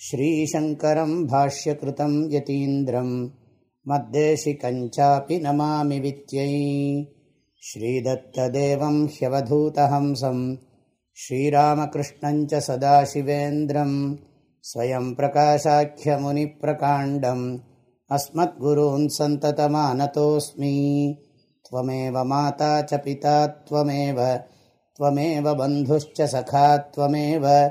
श्रीशङ्करं भाष्यकृतं यतीन्द्रं मद्देशिकञ्चापि नमामि वित्यै। श्रीदत्तदेवं ह्यवधूतहंसं श्रीरामकृष्णञ्च सदाशिवेन्द्रं स्वयं प्रकाशाख्यमुनिप्रकाण्डम् अस्मद्गुरून् सन्ततमानतोऽस्मि। त्वमेव माता च पिता त्वमेव त्वमेव बन्धुश्च सखा त्वमेव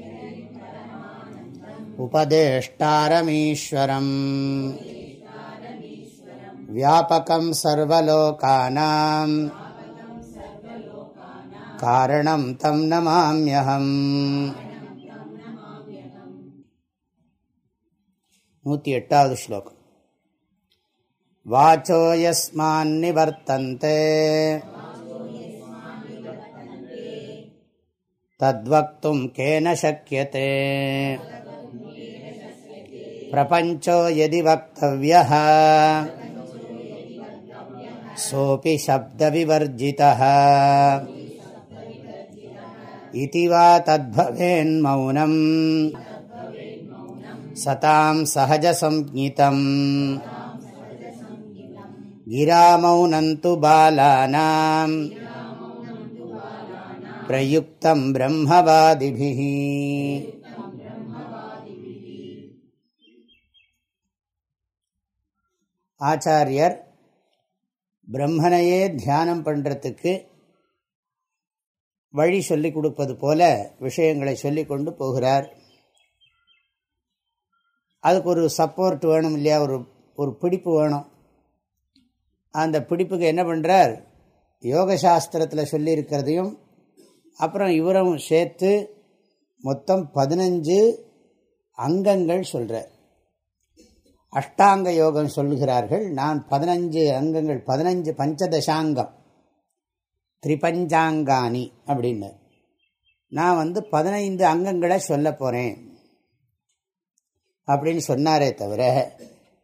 उपदेष्टारमीश्वरम् व्यापकं सर्वलोकानां कारणं तं नमाम्यहम् நூற்றி எட்டாவது ஸ்லோகம் வாச்சோ யஸ்மான்னிவர்த்தந்தே தத்வக்தும் கேன சக்கியதே प्रपञ्चो यदि वक्तव्यः सोऽपि शब्दविवर्जितः इति वा तद्भवेन्मौनम् सतां सहजसंज्ञितम् गिरामौनन्तु बालानाम् प्रयुक्तं ब्रह्मवादिभिः ஆச்சாரியர் பிரம்மனையே தியானம் பண்ணுறதுக்கு வழி சொல்லி கொடுப்பது போல விஷயங்களை சொல்லி கொண்டு போகிறார். அதுக்கு ஒரு சப்போர்ட் வேணும் இல்லையா? ஒரு ஒரு பிடிப்பு வேணும். அந்த பிடிப்புக்கு என்ன பண்ணுறார் யோக சாஸ்திரத்தில் சொல்லியிருக்கிறதையும் அப்புறம் இவரும் சேர்த்து மொத்தம் பதினஞ்சு அங்கங்கள் சொல்கிறார் அஷ்டாங்க யோகம் சொல்லுகிறார்கள். நான் பதினஞ்சு அங்கங்கள் பதினஞ்சு பஞ்சதசாங்கம். திரிபஞ்சாங்கானி அப்படின்னு. நான் வந்து பதினைந்து அங்கங்களை சொல்ல போகிறேன் அப்படின்னு சொன்னாரே தவிர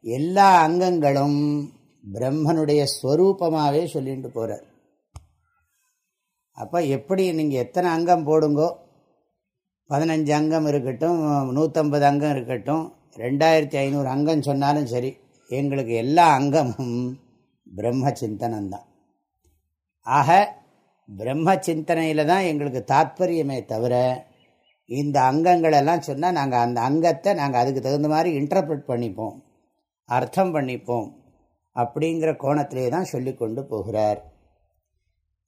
எல்லா அங்கங்களும் பிரம்மனுடைய ஸ்வரூபமாகவே சொல்லிட்டு போகிறார் அப்போ எப்படி நீங்கள் எத்தனை அங்கம் போடுங்கோ? பதினஞ்சு அங்கம் இருக்கட்டும் நூற்றம்பது அங்கம் இருக்கட்டும் ரெண்டாயிரத்தி ஐநூறு அங்கம் சொன்னாலும் சரி எங்களுக்கு எல்லா அங்கமும் பிரம்ம சிந்தனம்தான் ஆக பிரம்ம சிந்தனையில் தான் எங்களுக்கு தாத்பரியமே தவிர இந்த அங்கங்களெல்லாம் சொன்னால் நாங்கள் அந்த அங்கத்தை நாங்கள் அதுக்கு தகுந்த மாதிரி இன்டர்பிரட் பண்ணிப்போம் அர்த்தம் பண்ணிப்போம் அப்படிங்கிற கோணத்திலே தான் சொல்லி கொண்டு போகிறார்.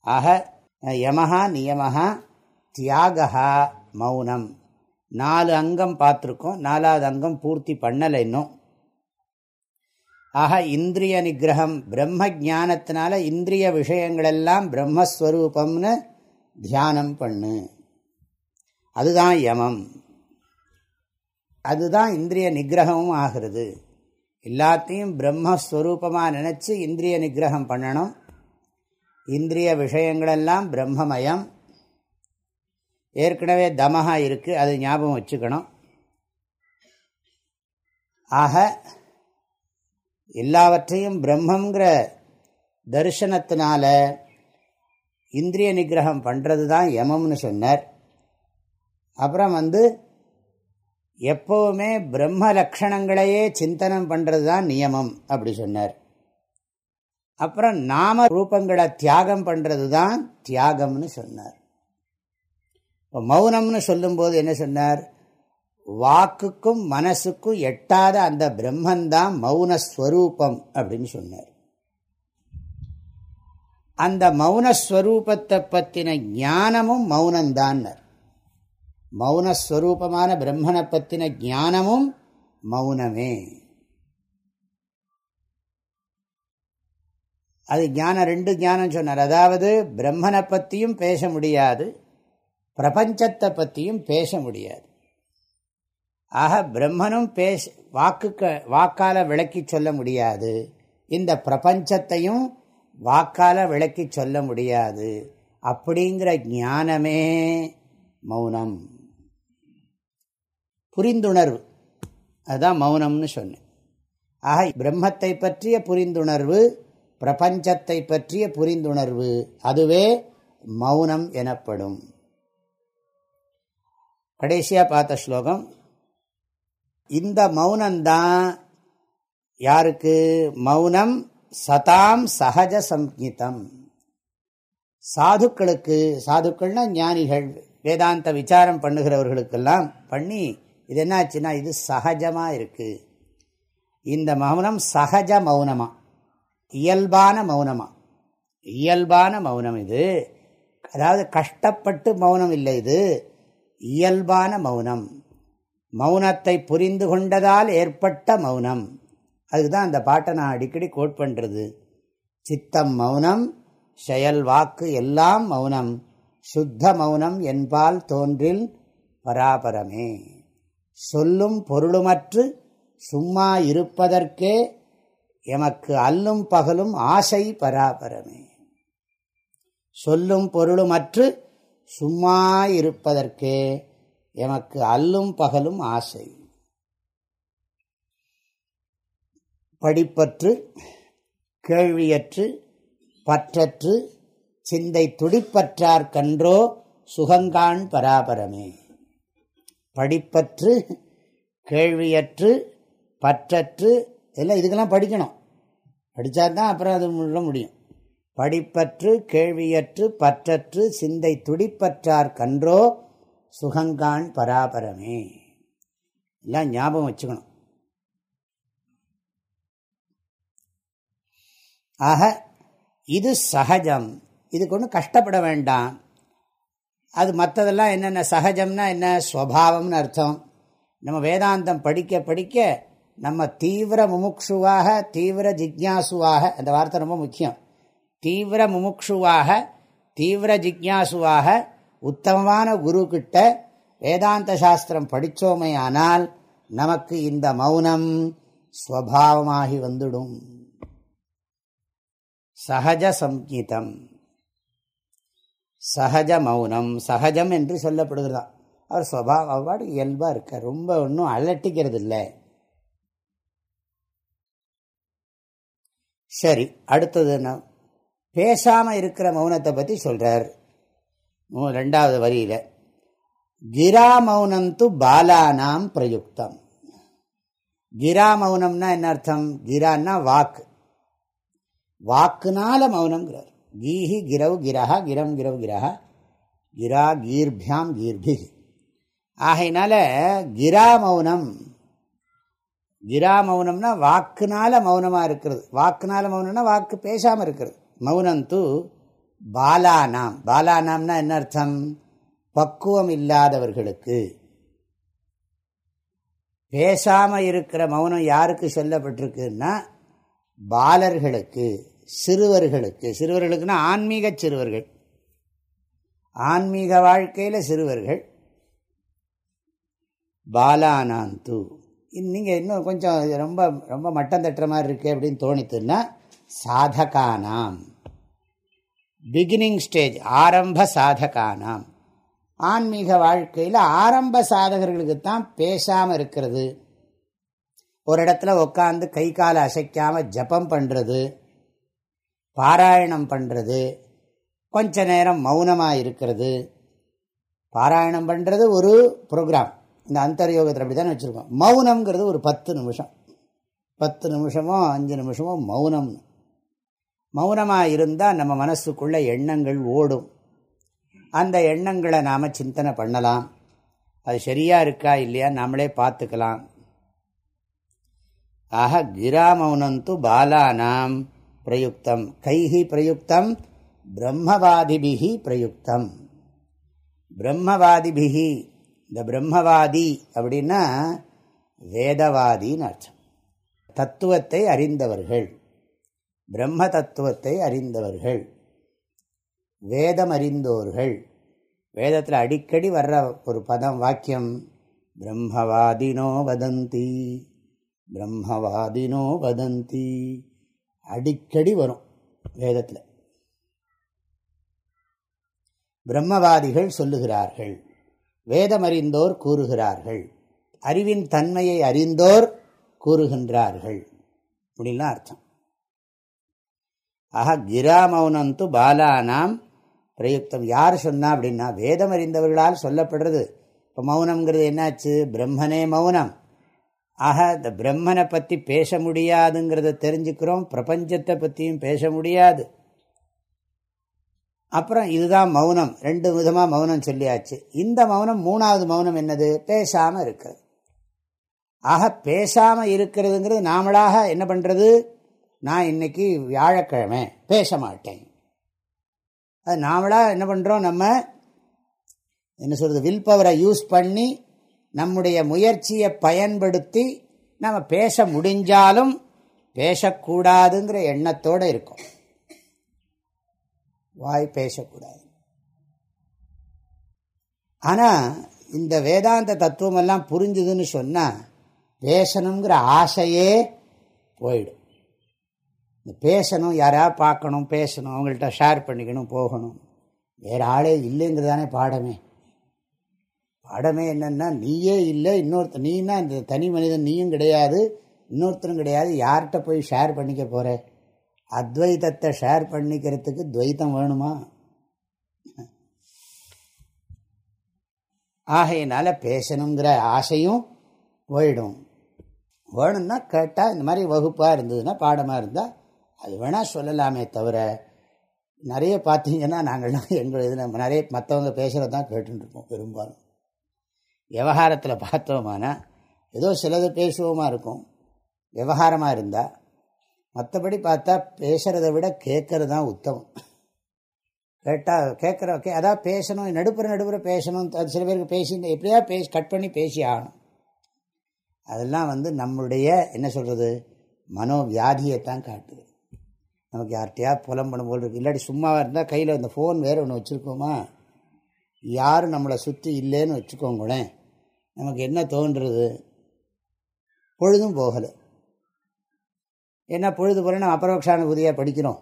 ஆக யமஹா நியமஹா தியாகா மௌனம். நாலு அங்கம் பார்த்துருக்கோம். நாலாவது அங்கம் பூர்த்தி பண்ணலை இன்னும். ஆக இந்திரிய நிகிரகம் பிரம்ம ஜானத்தினால இந்திரிய விஷயங்களெல்லாம் பிரம்மஸ்வரூபம்னு தியானம் பண்ணு. அதுதான் யமம். அதுதான் இந்திரிய நிகிரகமும் ஆகிறது. எல்லாத்தையும் பிரம்மஸ்வரூபமாக நினச்சி இந்திரிய நிகிரகம் பண்ணணும். இந்திரிய விஷயங்களெல்லாம் பிரம்மமயம். ஏற்கனவே தமஹா இருக்குது அது ஞாபகம் வச்சுக்கணும். ஆக எல்லாவற்றையும் பிரம்மங்கிற தரிசனத்தினால இந்திரிய நிகிரகம் பண்ணுறது தான் யமம்னு சொன்னார். அப்புறம் வந்து எப்போவுமே பிரம்ம லக்ஷணங்களையே சிந்தனம் பண்ணுறது தான் நியமம் அப்படி சொன்னார். அப்புறம் நாம ரூபங்களை தியாகம் பண்ணுறது தான் தியாகம்னு சொன்னார். இப்போ மௌனம்னு சொல்லும்போது என்ன சொன்னார்? வாக்குக்கும் மனசுக்கும் எட்டாத அந்த பிரம்மந்தான் மௌனஸ்வரூபம் அப்படின்னு சொன்னார். அந்த மௌனஸ்வரூபத்தை பற்றின ஞானமும் மௌனந்தான் மௌனஸ்வரூபமான பிரம்மனை பற்றின ஞானமும் மௌனமே. அது ஞானம் ரெண்டு ஞானம் சொன்னார். அதாவது பிரம்மனை பற்றியும் பேச முடியாது பிரபஞ்சத்தை பற்றியும் பேச முடியாது. ஆக பிரம்மனும் பேச வாக்குக்க வாக்கால விளக்கி சொல்ல முடியாது. இந்த பிரபஞ்சத்தையும் வாக்கால விளக்கி சொல்ல முடியாது. அப்படிங்கிற ஞானமே மௌனம். புரிந்துணர்வு. அதுதான் மௌனம்னு சொன்னேன். ஆக பிரம்மத்தை பற்றிய புரிந்துணர்வு பிரபஞ்சத்தை பற்றிய புரிந்துணர்வு அதுவே மௌனம் எனப்படும். கடைசியாக பார்த்த ஸ்லோகம் இந்த மௌனம்தான் யாருக்கு? மௌனம் சதாம் சகஜ சம்ஹிதம் சாதுக்களுக்கு சாதுக்கள்னா ஞானிகள் வேதாந்த விசாரம் பண்ணுகிறவர்களுக்கெல்லாம் பண்ணி இது என்னாச்சுன்னா இது சகஜமாக இருக்குது இந்த மௌனம் சகஜ மௌனமா? இயல்பான மௌனமா? இயல்பான மௌனம் இது. அதாவது கஷ்டப்பட்டு மௌனம் இல்லை இது. இயல்பான மௌனம். மௌனத்தை புரிந்து கொண்டதால் ஏற்பட்ட மௌனம். அதுதான் அந்த பாட்டை நான் அடிக்கடி கோட் பண்ணுறது சித்தம் மௌனம் செயல் வாக்கு எல்லாம் மௌனம். சுத்த மௌனம் என்பால் தோன்றில் பராபரமே. சொல்லும் பொருளுமற்று சும்மா இருப்பதற்கே எமக்கு அல்லும் பகலும் ஆசை பராபரமே. சொல்லும் பொருளுமற்று சும்மா இருப்பதற்கே எமக்கு அல்லும் பகலும் ஆசை. படிப்பற்று கேள்வியற்று பற்றற்று சிந்தை துடிப்பற்றார் கன்றோ சுகங்கான் பராபரமே. படிப்பற்று கேள்வியற்று பற்றற்று எல்லாம் இதுக்கெல்லாம் படிக்கணும். படித்தா தான் அப்புறம் அது முள்ள முடியும். படிப்பற்று கேள்வியற்று பற்றற்று சிந்தை துடிப்பற்றார் கன்றோ சுகங்கான் பராபரமே. எல்லாம் ஞாபகம் வச்சுக்கணும். ஆக இது சகஜம். இதுக்கு ஒன்றும் கஷ்டப்பட வேண்டாம். அது மற்றதெல்லாம் என்னென்ன சகஜம்னா என்ன? ஸ்வபாவம்னு அர்த்தம். நம்ம வேதாந்தம் படிக்க படிக்க நம்ம தீவிர முமுக்ஷுவாக தீவிர ஜிக்யாசுவாக அந்த வார்த்தை ரொம்ப முக்கியம். தீவிர முமுக்ஷுவாக தீவிர ஜிக்யாசுவாக உத்தமமான குரு கிட்ட வேதாந்த சாஸ்திரம் படித்தோமே ஆனால் நமக்கு இந்த மௌனம் ஸ்வபாவமாகி வந்துடும். சகஜ சங்கீதம் சகஜ மௌனம். சகஜம் என்று சொல்லப்படுகிறதான் அவர் ஸ்வபாவம் அவ்வாறு இயல்பாக இருக்க ரொம்ப ஒன்றும் அலட்டிக்கிறது இல்லை சரி அடுத்தது என்ன? பேசாமல் இருக்கிற மௌனத்தை பற்றி சொல்கிறார் ரெண்டாவது வரியில் கிரா மௌனந்து பாலானாம் பிரயுக்தம். கிரா மௌனம்னா என்ன அர்த்தம்? கிரான்னா வாக்கு. வாக்குனால மௌனம்ங்கிறார். கீஹி கிரவ் கிரஹா கிரம் கிரவ் கிரஹா. கிரா கீர்பியாம் கீர்பி ஆகையினால கிரா மௌனம். கிரா மௌனம்னா வாக்குனால மௌனமாக இருக்கிறது. வாக்குனால மௌனம்னா வாக்கு பேசாமல் இருக்கிறது. மௌனந்து பாலானாம். பாலானாம்னா என்ன அர்த்தம்? பக்குவம் இல்லாதவர்களுக்கு பேசாமல் இருக்கிற மௌனம் யாருக்கு சொல்லப்பட்டிருக்குன்னா பாலர்களுக்கு சிறுவர்களுக்கு. சிறுவர்களுக்குன்னா ஆன்மீக சிறுவர்கள். ஆன்மீக வாழ்க்கையில் சிறுவர்கள். பாலானாந்து. நீங்கள் இன்னும் கொஞ்சம் ரொம்ப ரொம்ப மட்டம் தட்டுற மாதிரி இருக்கு அப்படின்னு தோணித்துன்னா சாதகானாம். பிகினிங் ஸ்டேஜ் ஆரம்ப சாதகானாம். ஆன்மீக வாழ்க்கையில் ஆரம்ப சாதகர்களுக்கு தான் பேசாமல் இருக்கிறது. ஒரு இடத்துல உட்காந்து கை காலை அசைக்காமல் ஜபம் பண்ணுறது பாராயணம் பண்ணுறது கொஞ்ச நேரம் மௌனமாக இருக்கிறது. பாராயணம் பண்ணுறது ஒரு ப்ரோக்ராம் இந்த அந்தர்யோகத்தில் அப்படி தானே வச்சுருக்கோம். மௌனம்ங்கிறது ஒரு பத்து நிமிஷம். பத்து நிமிஷமோ அஞ்சு நிமிஷமோ மௌனம் மௌனமாக இருந்தால் நம்ம மனசுக்குள்ளே எண்ணங்கள் ஓடும். அந்த எண்ணங்களை நாம் சிந்தனை பண்ணலாம். அது சரியாக இருக்கா இல்லையா நாமளே பார்த்துக்கலாம். ஆக கிராமௌனந்து பாலானாம் பிரயுக்தம். கைஹி பிரயுக்தம் பிரம்மவாதிபிகி பிரயுக்தம். பிரம்மவாதிபிகி இந்த பிரம்மவாதி அப்படின்னா வேதவாதின்னு அர்த்தம். தத்துவத்தை அறிந்தவர்கள். பிரம்ம தத்துவத்தை அறிந்தவர்கள். வேதம் அறிந்தோர்கள் வேதத்தில் அடிக்கடி வர்ற ஒரு பதம் வாக்கியம் பிரம்மவாதினோ வதந்தி பிரம்மவாதினோ வதந்தி அடிக்கடி வரும் வேதத்தில். பிரம்மவாதிகள் சொல்லுகிறார்கள் வேதமறிந்தோர் கூறுகிறார்கள் அறிவின் தன்மையை அறிந்தோர் கூறுகின்றார்கள். அப்படின்லாம் அர்த்தம். ஆஹா கிராமௌனந்து பாலானாம் பிரயுக்தம். யார் சொன்னா அப்படின்னா வேதம் அறிந்தவர்களால் சொல்லப்படுறது. இப்போ மௌனம்ங்கிறது என்னாச்சு? பிரம்மனே மௌனம். ஆக இந்த பிரம்மனை பற்றி பேச முடியாதுங்கிறத தெரிஞ்சுக்கிறோம். பிரபஞ்சத்தை பற்றியும் பேச முடியாது. அப்புறம் இதுதான் மௌனம். ரெண்டு விதமாக மௌனம் சொல்லியாச்சு. இந்த மௌனம் மூணாவது மௌனம் என்னது? பேசாமல் இருக்கிறது. ஆக பேசாமல் இருக்கிறதுங்கிறது நாமளாக என்ன பண்ணுறது நான் இன்னைக்கு வியாழக்கிழமை பேச மாட்டேன். அது நாமளாக என்ன பண்ணுறோம் நம்ம என்ன சொல்கிறது வில் பவரை யூஸ் பண்ணி நம்முடைய முயற்சியை பயன்படுத்தி நம்ம பேச முடிஞ்சாலும் பேசக்கூடாதுங்கிற எண்ணத்தோடு இருக்கும். வாய் பேசக்கூடாது. ஆனால் இந்த வேதாந்த தத்துவமெல்லாம் புரிஞ்சுதுன்னு சொன்னால் பேசணுங்கிற ஆசையே போயிடும். பேசணும் யாராவது பார்க்கணும் பேசணும் அவங்கள்ட்ட ஷேர் பண்ணிக்கணும் போகணும். வேறு ஆளே இல்லைங்கிறதானே பாடமே. பாடமே என்னென்னா நீயே இல்லை இன்னொருத்த நீனா இந்த தனி மனிதன் நீயும் கிடையாது இன்னொருத்தரும் கிடையாது யார்கிட்ட போய் ஷேர் பண்ணிக்க போகிற அத்வைதத்தை ஷேர் பண்ணிக்கிறதுக்கு துவைத்தம் வேணுமா? ஆகையினால பேசணுங்கிற ஆசையும் போயிடும். வேணும்னா கேட்டால் இந்த மாதிரி வகுப்பாக இருந்ததுன்னா பாடமாக இருந்தால் அது வேணால் சொல்லலாமே தவிர நிறைய பார்த்தீங்கன்னா நாங்கள்லாம் எங்கள் இதில் நிறைய மற்றவங்க பேசுகிறது தான் கேட்டுருப்போம் பெரும்பாலும். விவகாரத்தில் பார்த்தோமானா ஏதோ சிலது பேசுவோமா இருக்கும். விவகாரமாக இருந்தால் மற்றபடி பார்த்தா பேசுகிறத விட கேட்கறது தான் உத்தமம். கேட்டால் கேட்குற கே அதான் பேசணும் நடுப்புற நடுப்புற பேசணும் அது சில பேருக்கு பேசி எப்படியா பேசி கட் பண்ணி பேசி ஆகணும். அதெல்லாம் வந்து நம்மளுடைய என்ன சொல்கிறது மனோவியாதியைத்தான் காட்டுது. நமக்கு யார்கிட்டயா புலம்பணும் போல் இருக்குது இல்லாட்டி சும்மாவாக இருந்தால் கையில் இந்த ஃபோன் வேறு ஒன்று வச்சுருக்கோமா? யாரும் நம்மளை சுற்றி இல்லைன்னு வச்சுக்கோங்களேன். நமக்கு என்ன தோன்றுறது? பொழுதும் போகலை. என்ன பொழுது போல நம்ம அபரோக்ஷானுபூதியாக படிக்கிறோம்.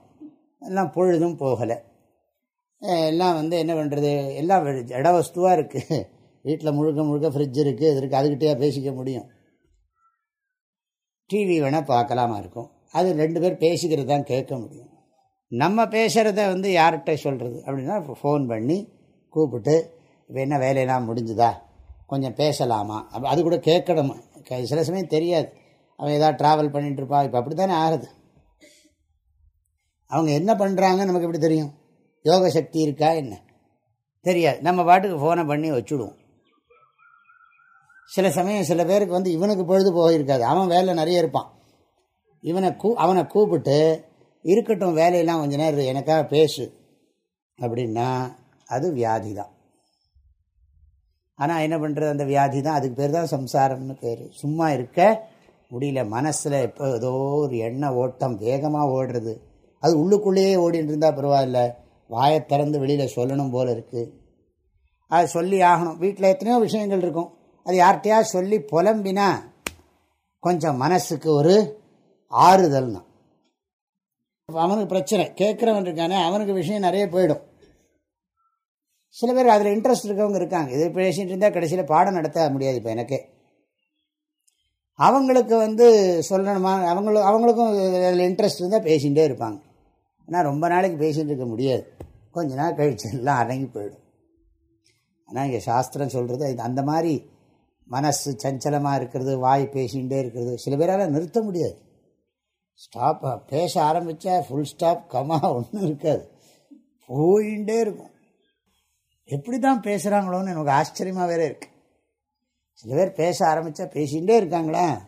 எல்லாம் பொழுதும் போகலை. எல்லாம் வந்து என்ன பண்ணுறது எல்லாம் இட வஸ்துவாக இருக்குது வீட்டில் முழுக்க முழுக்க ஃப்ரிட்ஜ் இருக்குது இது இருக்குது அதுக்கிட்டேயே பேசிக்க முடியும். டிவி வேணால் பார்க்கலாமா இருக்கும். அது ரெண்டு பேர் பேசிக்கிறது தான் கேட்க முடியும். நம்ம பேசுகிறத வந்து யார்கிட்ட சொல்கிறது அப்படின்னா ஃபோன் பண்ணி கூப்பிட்டு இப்போ என்ன வேலையெல்லாம் முடிஞ்சுதா? கொஞ்சம் பேசலாமா? அப்போ அது கூட கேட்கணுமா. சில சமயம் தெரியாது. அவன் ஏதாவது ட்ராவல் பண்ணிகிட்டு இருப்பான் இப்போ அப்படி தானே ஆகுது. அவங்க என்ன பண்ணுறாங்கன்னு நமக்கு எப்படி தெரியும்? யோக சக்தி இருக்கா என்ன? தெரியாது. நம்ம பாட்டுக்கு ஃபோனை பண்ணி வச்சுடுவோம். சில சமயம் சில பேருக்கு வந்து இவனுக்கு பொழுது போயிருக்காது. அவன் வேலை நிறைய இருப்பான். இவனை கூ அவனை கூப்பிட்டு இருக்கட்டும் வேலையெல்லாம் கொஞ்ச நேரம் எனக்காக பேசு. அப்படின்னா அது வியாதி தான் ஆனால் என்ன பண்ணுறது அந்த வியாதி தான் அதுக்கு பேர் தான் சம்சாரம்னு பேர். சும்மா இருக்க முடியல. மனசில் எப்போ ஏதோ ஒரு எண்ணெய் ஓட்டம் வேகமாக ஓடுறது. அது உள்ளுக்குள்ளேயே ஓடின்னு இருந்தால் பரவாயில்ல. வாயை திறந்து வெளியில் சொல்லணும் போல் இருக்குது அது சொல்லி ஆகணும். வீட்டில் எத்தனையோ விஷயங்கள் இருக்கும். அது யார்கிட்டையா சொல்லி புலம்பினா கொஞ்சம் மனசுக்கு ஒரு ஆறுதல் தான் அவனுக்கு பிரச்சனை. கேட்குறவன் இருக்கானே அவனுக்கு விஷயம் நிறைய போயிடும். சில பேர் அதில் இன்ட்ரெஸ்ட் இருக்கவங்க இருக்காங்க. இது பேசிகிட்டு இருந்தால் கடைசியில் பாடம் நடத்த முடியாது இப்போ எனக்கே. அவங்களுக்கு வந்து சொல்லணுமா? அவங்களும் அவங்களுக்கும் அதில் இன்ட்ரெஸ்ட் இருந்தால் பேசிகிட்டே இருப்பாங்க. ஆனால் ரொம்ப நாளைக்கு பேசிகிட்டு இருக்க முடியாது. கொஞ்ச நாள் கழிச்சு எல்லாம் அடங்கி போயிடும். ஆனால் இங்கே சாஸ்திரம் சொல்கிறது அந்த மாதிரி மனசு சஞ்சலமாக இருக்கிறது வாய் பேசிகிட்டே இருக்கிறது சில பேரால் நிறுத்த முடியாது. ஸ்டாப் uh, பேச ஆரம்பித்தா ஃபுல் ஸ்டாப் கமா ஒன்றும் இருக்காது. போயின்ண்டே இருக்கும். எப்படி தான் பேசுகிறாங்களோன்னு எனக்கு ஆச்சரியமாக வேறே இருக்கு. சில பேர் பேச ஆரம்பித்தா பேசிகிட்டே இருக்காங்களே?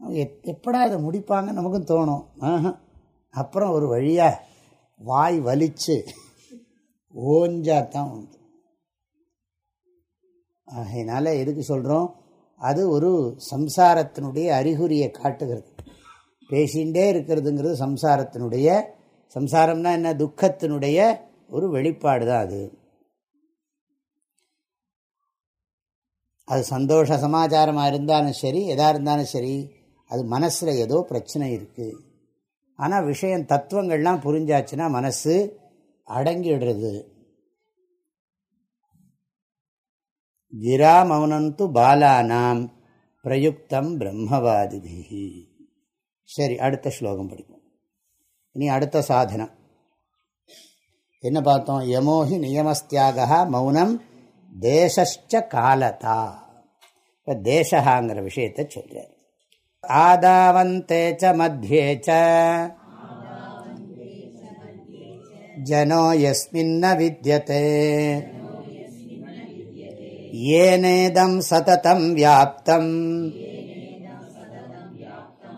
எப் எப்படா அதை முடிப்பாங்க நமக்கும் தோணும். ஆஹா. அப்புறம் ஒரு வழியாக வாய் வலிச்சு ஓஞ்சாதான் உண்டு. ஆகையினால எதுக்கு சொல்கிறோம் அது ஒரு சம்சாரத்தினுடைய அறிகுறியை காட்டுகிறது. பேசிகிட்டே இருக்கிறதுங்கிறது சம்சாரத்தினுடைய சம்சாரம்னா என்ன? துக்கத்தினுடைய ஒரு வெளிப்பாடு தான் அது. அது சந்தோஷ சமாச்சாரமாக இருந்தாலும் சரி எதாக இருந்தாலும் சரி அது மனசில் ஏதோ பிரச்சனை இருக்குது ஆனால் விஷயம் தத்துவங்கள்லாம் புரிஞ்சாச்சுன்னா மனசு அடங்கிடுறது. கிரா மௌனந்து பாலானாம் பிரயுக்தம் பிரம்மவாதிபிகி சரி அடுத்த ஸ்லோகம் படிப்போம். இனி அடுத்த சாதனம். என்ன பார்த்தோம்? யமோஹி நியமஸ்தியாக மௌனம் தேசஸ்ச காலதா. இப்போ தேசகாங்கிற விஷயத்தை சொல்கிறார் ஆதாவந்தே ச மத்தியே ச. ஜனோ எஸ்மின்ன வித்தியதே ஏனேதம் சததம் வியாப்தம்.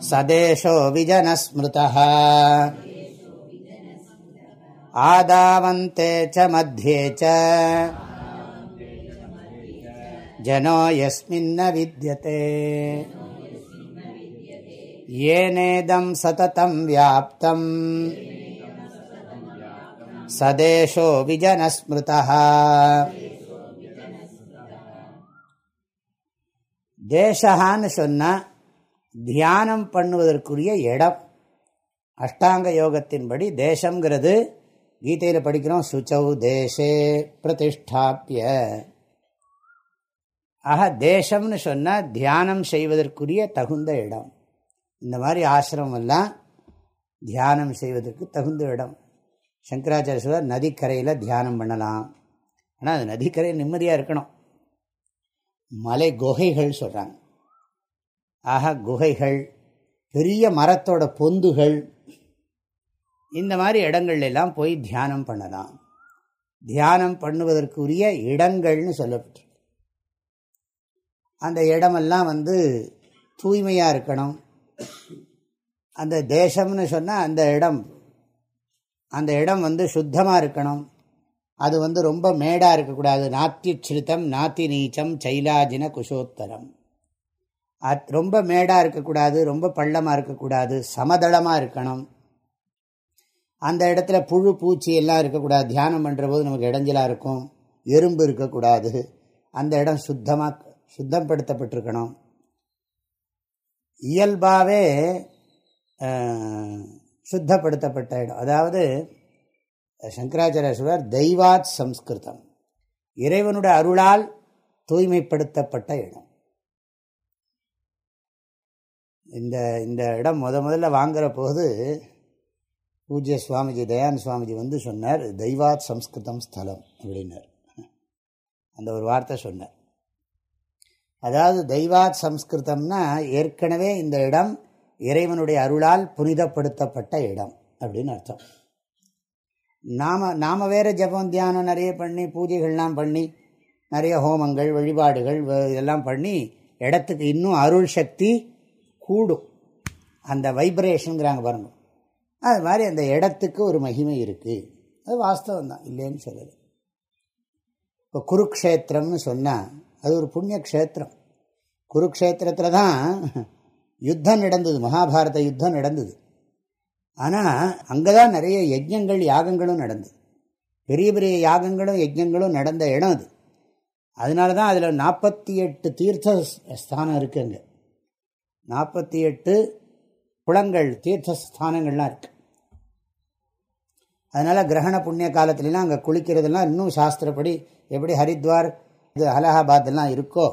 सदेशो विजनस्मृतः आदावन्ते च मध्ये च जनो यस्मिन्न विद्यते येनेदं सततं व्याप्तम् सदेशो विजनस्मृतः தேசகான்னு சொன்னால் தியானம் பண்ணுவதற்குரிய இடம். அஷ்டாங்க யோகத்தின்படி தேசங்கிறது கீதையில் படிக்கிறோம் சுச்சௌ தேசே பிரதிஷ்டாப்பிய ஆக தேசம்னு சொன்னால் தியானம் செய்வதற்குரிய தகுந்த இடம். இந்த மாதிரி ஆசிரமெல்லாம் தியானம் செய்வதற்கு தகுந்த இடம். சங்கராச்சாரிய சொல்வார் நதிக்கரையில் தியானம் பண்ணலாம். ஆனால் அது நதிக்கரையில் நிம்மதியாக இருக்கணும். மலை குகைகள் சொல்கிறாங்க ஆக குகைகள் பெரிய மரத்தோட பொந்துகள் இந்த மாதிரி இடங்கள்லாம் போய் தியானம் பண்ணலாம். தியானம் பண்ணுவதற்குரிய இடங்கள்னு சொல்லப்பட்டிருக்கு. அந்த இடமெல்லாம் வந்து தூய்மையாக இருக்கணும். அந்த தேசம்னு சொன்னால் அந்த இடம். அந்த இடம் வந்து சுத்தமாக இருக்கணும். அது வந்து ரொம்ப மேடாக இருக்கக்கூடாது. நாத்தியுச்சிருத்தம் நாத்தி நீச்சம் சைலாஜின குஷோத்தரம் அத் ரொம்ப மேடாக இருக்கக்கூடாது ரொம்ப பள்ளமாக இருக்கக்கூடாது சமதளமாக இருக்கணும். அந்த இடத்துல புழு பூச்சி எல்லாம் இருக்கக்கூடாது. தியானம் பண்ணுற போது நமக்கு இடைஞ்சலாக இருக்கும். எறும்பு இருக்கக்கூடாது. அந்த இடம் சுத்தமாக சுத்தப்படுத்தப்பட்டிருக்கணும் இயல்பாகவே சுத்தப்படுத்தப்பட்ட இடம். அதாவது சங்கராச்சாரிய சொல்வார் தெய்வாத் சம்ஸ்கிருதம். இறைவனுடைய அருளால் தூய்மைப்படுத்தப்பட்ட இடம். இந்த இந்த இடம் முத முதல்ல வாங்குகிற போது பூஜ்ய சுவாமிஜி தயான் சுவாமிஜி வந்து சொன்னார் தெய்வாத் சம்ஸ்கிருதம் ஸ்தலம் அப்படின்னார். அந்த ஒரு வார்த்தை சொன்னார். அதாவது தெய்வாத் சம்ஸ்கிருதம்னா ஏற்கனவே இந்த இடம் இறைவனுடைய அருளால் புனிதப்படுத்தப்பட்ட இடம் அப்படின்னு அர்த்தம். நாம் நாம் வேறு ஜபம் தியானம் நிறைய பண்ணி பூஜைகள்லாம் பண்ணி நிறைய ஹோமங்கள் வழிபாடுகள் இதெல்லாம் பண்ணி இடத்துக்கு இன்னும் அருள் சக்தி கூடும். அந்த வைப்ரேஷனுங்கிறாங்க பாருங்க. அது மாதிரி அந்த இடத்துக்கு ஒரு மகிமை இருக்குது அது வாஸ்தவம் தான். இல்லைன்னு சொல்லலை. இப்போ குருக்ஷேத்திரம்னு சொன்னால் அது ஒரு புண்ணிய க்ஷேத்திரம் குருக்ஷேத்திரத்தில் தான் யுத்தம் நடந்தது. மகாபாரத யுத்தம் நடந்தது. ஆனால் அங்கே தான் நிறைய யஜ்யங்கள் யாகங்களும் நடந்தது. பெரிய பெரிய யாகங்களும் யஜ்யங்களும் நடந்த இடம் அது. அதனால தான் அதில் நாற்பத்தி எட்டு தீர்த்த ஸ்தானம் இருக்குது அங்கே. நாற்பத்தி எட்டு குளங்கள் தீர்த்த ஸ்தானங்கள்லாம் இருக்குது அதனால் கிரகண புண்ணிய காலத்துலலாம் அங்கே குளிக்கிறதுலாம் இன்னும் சாஸ்திரப்படி எப்படி ஹரித்வார் இது அலகாபாத்லாம் இருக்கோ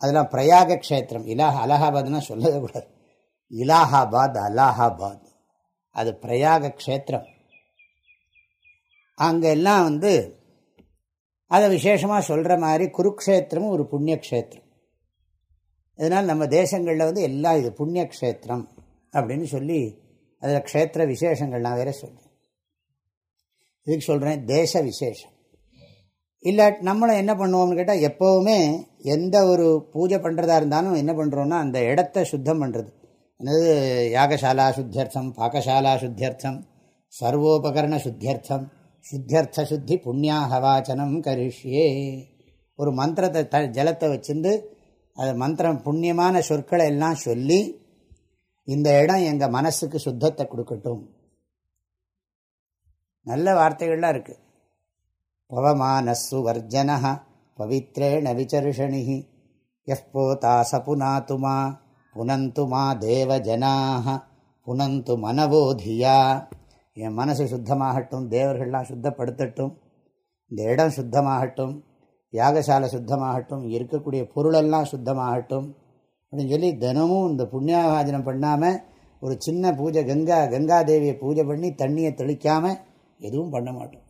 அதெல்லாம் பிரயாக க்ஷேத்திரம். இலாஹ் அலகாபாத்னா சொல்லவே கூடாது. இலாஹாபாத் அலாஹாபாத் அது பிரயாக க்ஷேத்திரம். அங்கெல்லாம் வந்து அதை விசேஷமாக சொல்கிற மாதிரி குருக்ஷேத்திரமும் ஒரு புண்ணிய க்ஷேத்திரம். இதனால் நம்ம தேசங்களில் வந்து எல்லாம் இது புண்ணிய க்ஷேத்திரம் அப்படின்னு சொல்லி அதில் க்ஷேத்திர விசேஷங்கள் நான் வேற சொல்கிறேன் இதுக்கு சொல்கிறேன் தேச விசேஷம். இல்லை நம்மளும் என்ன பண்ணுவோம்னு கேட்டால் எப்போவுமே எந்த ஒரு பூஜை பண்ணுறதா இருந்தாலும் என்ன பண்ணுறோன்னா அந்த இடத்த சுத்தம் பண்ணுறது என்னது யாகசாலா சுத்தியர்த்தம் பாகசாலா சுத்தியர்த்தம் சர்வோபகரண சுத்தியர்த்தம் சுத்தியர்த்த சுத்தி புண்ணியாகவாச்சனம் கரிஷ்யே. ஒரு மந்திரத்தை த ஜலத்தை வச்சிருந்து அது மந்திரம் புண்ணியமான சொற்களை எல்லாம் சொல்லி இந்த இடம் எங்கள் மனசுக்கு சுத்தத்தை கொடுக்கட்டும். நல்ல வார்த்தைகள்லாம் இருக்குது பவமானஸ்ஸு வர்ஜன பவித்ரேண விசர்ஷணி எப்போதா சபுனாத்துமா புனந்து மா தேவஜனாக புனந்து மனவோதியா என் மனசு சுத்தமாகட்டும் தேவர்கள்லாம் சுத்தப்படுத்தட்டும். இந்த இடம் சுத்தமாகட்டும். யாகசாலை சுத்தமாகட்டும் இருக்கக்கூடிய பொருளெல்லாம் சுத்தமாகட்டும் அப்படின்னு சொல்லி தினமும் இந்த புண்ணியாகாஜனம் பண்ணாமல் ஒரு சின்ன பூஜை கங்கா கங்காதேவியை பூஜை பண்ணி தண்ணியை தெளிக்காமல் எதுவும் பண்ண மாட்டோம்.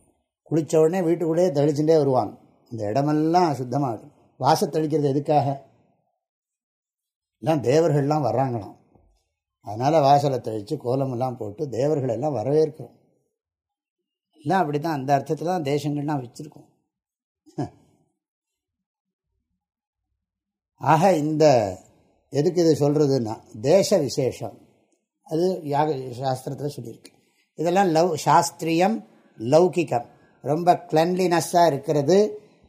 குளித்த உடனே வீட்டுக்குள்ளேயே தெளிச்சுட்டே வருவாங்க. இந்த இடமெல்லாம் சுத்தமாகட்டும். வாச தெளிக்கிறது எதுக்காக? எல்லாம் தேவர்கள்லாம் வர்றாங்களாம். அதனால் வாசலை தெளித்து கோலமெல்லாம் போட்டு தேவர்கள் எல்லாம் வரவேற்கிறோம். எல்லாம் அப்படி தான் அந்த அர்த்தத்தில் தான் தேசங்கள்லாம் வச்சுருக்கோம். ஆக இந்த எதுக்கு இது சொல்கிறதுன்னா தேச விசேஷம். அது யாக சாஸ்திரத்தில் சொல்லியிருக்கு. இதெல்லாம் லவ் சாஸ்திரியம் லௌகிகம். ரொம்ப கிளன்லினஸ்ஸாக இருக்கிறது.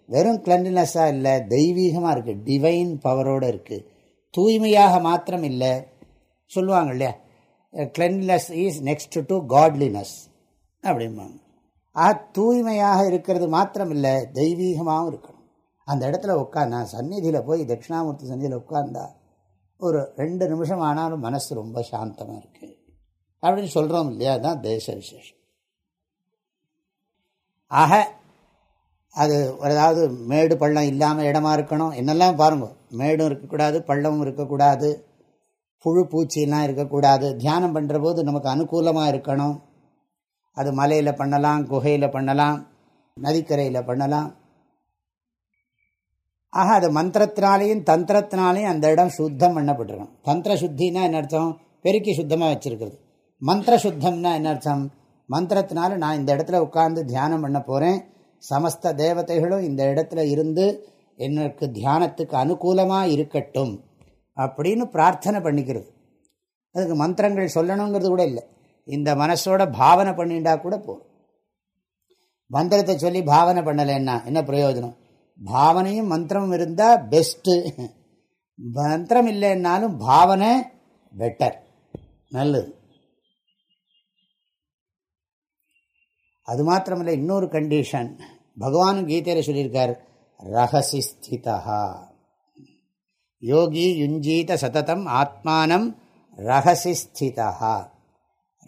வெறும் கிளன்லினஸ்ஸாக இல்லை தெய்வீகமாக இருக்குது டிவைன் பவரோடு இருக்குது தூய்மையாக மாத்திரம் இல்லை. சொல்லுவாங்க இல்லையா? Cleanliness is next to godliness அப்படிம்பாங்க. ஆக தூய்மையாக இருக்கிறது மாத்திரம் இல்லை தெய்வீகமாகவும் இருக்கணும். அந்த இடத்துல உட்காந்தா சந்நிதியில் போய் தட்சிணாமூர்த்தி சந்நிதியில் உட்கார்ந்தா ஒரு ரெண்டு நிமிஷம் ஆனாலும் மனசு ரொம்ப சாந்தமாக இருக்குது அப்படின்னு சொல்கிறோம் இல்லையா? அதுதான் தேச விசேஷம். ஆக அது ஏதாவது மேடு பள்ளம் இல்லாமல் இடமா இருக்கணும். என்னெல்லாம் பாருங்கள் மேடும் இருக்கக்கூடாது பள்ளமும் இருக்கக்கூடாது புழு பூச்சிலாம் இருக்கக்கூடாது. தியானம் பண்ணுற போது நமக்கு அனுகூலமாக இருக்கணும். அது மலையில் பண்ணலாம் குகையில் பண்ணலாம் நதிக்கரையில் பண்ணலாம். ஆக அது மந்திரத்தினாலேயும் தந்திரத்தினாலேயும் அந்த இடம் சுத்தம் பண்ணப்பட்டிருக்கணும் தந்திர சுத்தின்னா என்ன அர்த்தம்? பெருக்கி சுத்தமாக வச்சுருக்கிறது. மந்திர சுத்தம்னா என்ன அர்த்தம்? மந்திரத்தினால நான் இந்த இடத்துல உட்கார்ந்து தியானம் பண்ண போகிறேன் சமஸ்த தேவதைகளும் இந்த இடத்துல இருந்து எனக்கு தியானத்துக்கு அனுகூலமாக இருக்கட்டும் அப்படின்னு பிரார்த்தனை பண்ணிக்கிறது. அதுக்கு மந்திரங்கள் சொல்லணுங்கிறது கூட இல்லை. இந்த மனசோட பாவனை பண்ணிண்டா கூட போகும் மந்திரத்தை சொல்லி பாவனை பண்ணலைன்னா என்ன பிரயோஜனம்? பாவனையும் மந்திரமும் இருந்தால் பெஸ்ட்டு மந்திரம் இல்லைன்னாலும் பாவனை பெட்டர் நல்லது. அது மாத்திரமில்லை இன்னொரு கண்டிஷன் பகவானும் கீதையில் சொல்லியிருக்கார் ரகசி ஸ்திதா யோகி யுஞ்சீத சததம் ஆத்மானம் ரகசி ஸ்திதா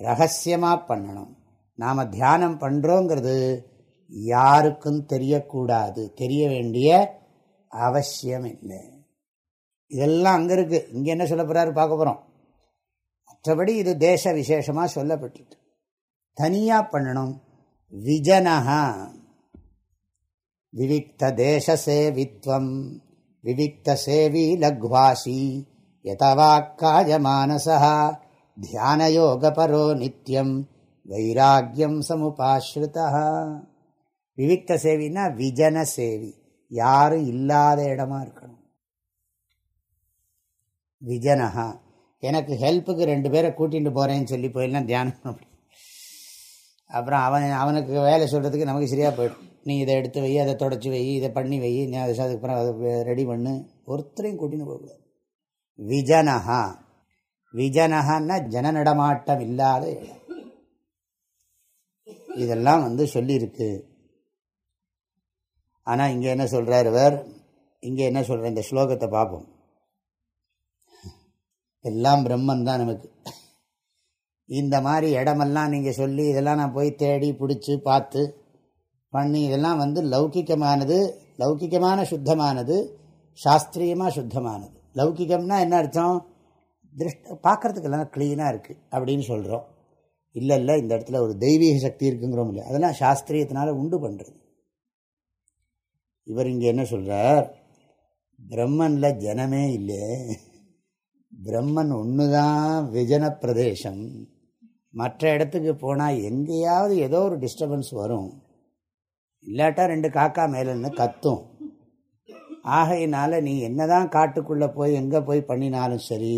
ரகசியமாக பண்ணணும். நாம் தியானம் பண்ணுறோங்கிறது யாருக்கும் தெரியக்கூடாது. தெரிய வேண்டிய அவசியம் இல்லை. இதெல்லாம் அங்கே இருக்குது இங்கே என்ன சொல்ல போகிறாரு பார்க்க போகிறோம் மற்றபடி இது தேச விசேஷமாக சொல்லப்பட்டு தனியாக பண்ணணும். விஜனஹா. விவிக்த தேசசேவித்வம் விவிக்த சேவி லக்வாசி. யதவாக்காயமானசா தியானயோகபரோ நித்தியம் வைராக்கியம் சமுபாஸ்ருதா விவிக்த சேவின்னா விஜன சேவி. யாரும் இல்லாத இடமா இருக்கணும்? விஜனஹா. எனக்கு ஹெல்ப்புக்கு ரெண்டு பேரை கூட்டிகிட்டு போகிறேன்னு சொல்லி போயிடலாம் தியானம் பண்ண அப்புறம் அவன் அவனுக்கு வேலை சொல்கிறதுக்கு நமக்கு சரியாக போயிடும். நீ இதை எடுத்து வை அதை தொடச்சி வை இதை பண்ணி வை நீ அதுக்கப்புறம் அதை ரெடி பண்ணு. ஒருத்தரையும் கூட்டின்னு போகக்கூடாது. விஜனஹா. விஜனஹான்னா ஜன நடமாட்டம் இல்லாத இடம். இதெல்லாம் வந்து சொல்லியிருக்கு. ஆனால் இங்கே என்ன சொல்கிறார் இவர்? இங்கே என்ன சொல்கிற இந்த ஸ்லோகத்தை பார்ப்போம். எல்லாம் பிரம்மன் தான் நமக்கு. இந்த மாதிரி இடமெல்லாம் நீங்கள் சொல்லி இதெல்லாம் நான் போய் தேடி பிடிச்சி பார்த்து பண்ணி இதெல்லாம் வந்து லௌகிக்கமானது லௌகிக்கமான சுத்தமானது சாஸ்திரியமாக சுத்தமானது. லௌகிக்கம்னா என்ன அர்த்தம்? திருஷ்ட பார்க்குறதுக்கெல்லாம் க்ளீனாக இருக்குது அப்படின்னு சொல்கிறோம் இல்லை இல்லை இந்த இடத்துல ஒரு தெய்வீக சக்தி இருக்குங்கிறோம் இல்லையா? அதெல்லாம் சாஸ்திரியத்தினால உண்டு பண்ணுறது இவர் இங்கே என்ன சொல்கிறார் பிரம்மனில் ஜனமே இல்லை. பிரம்மன் ஒன்று தான் விஜன பிரதேசம் மற்ற இடத்துக்கு போனால் எங்கேயாவது ஏதோ ஒரு டிஸ்டர்பன்ஸ் வரும். இல்லாட்டா ரெண்டு காக்கா மேலேன்னு கத்தும். ஆகையினால நீ என்னதான் காட்டுக்குள்ளே போய் எங்கே போய் பண்ணினாலும் சரி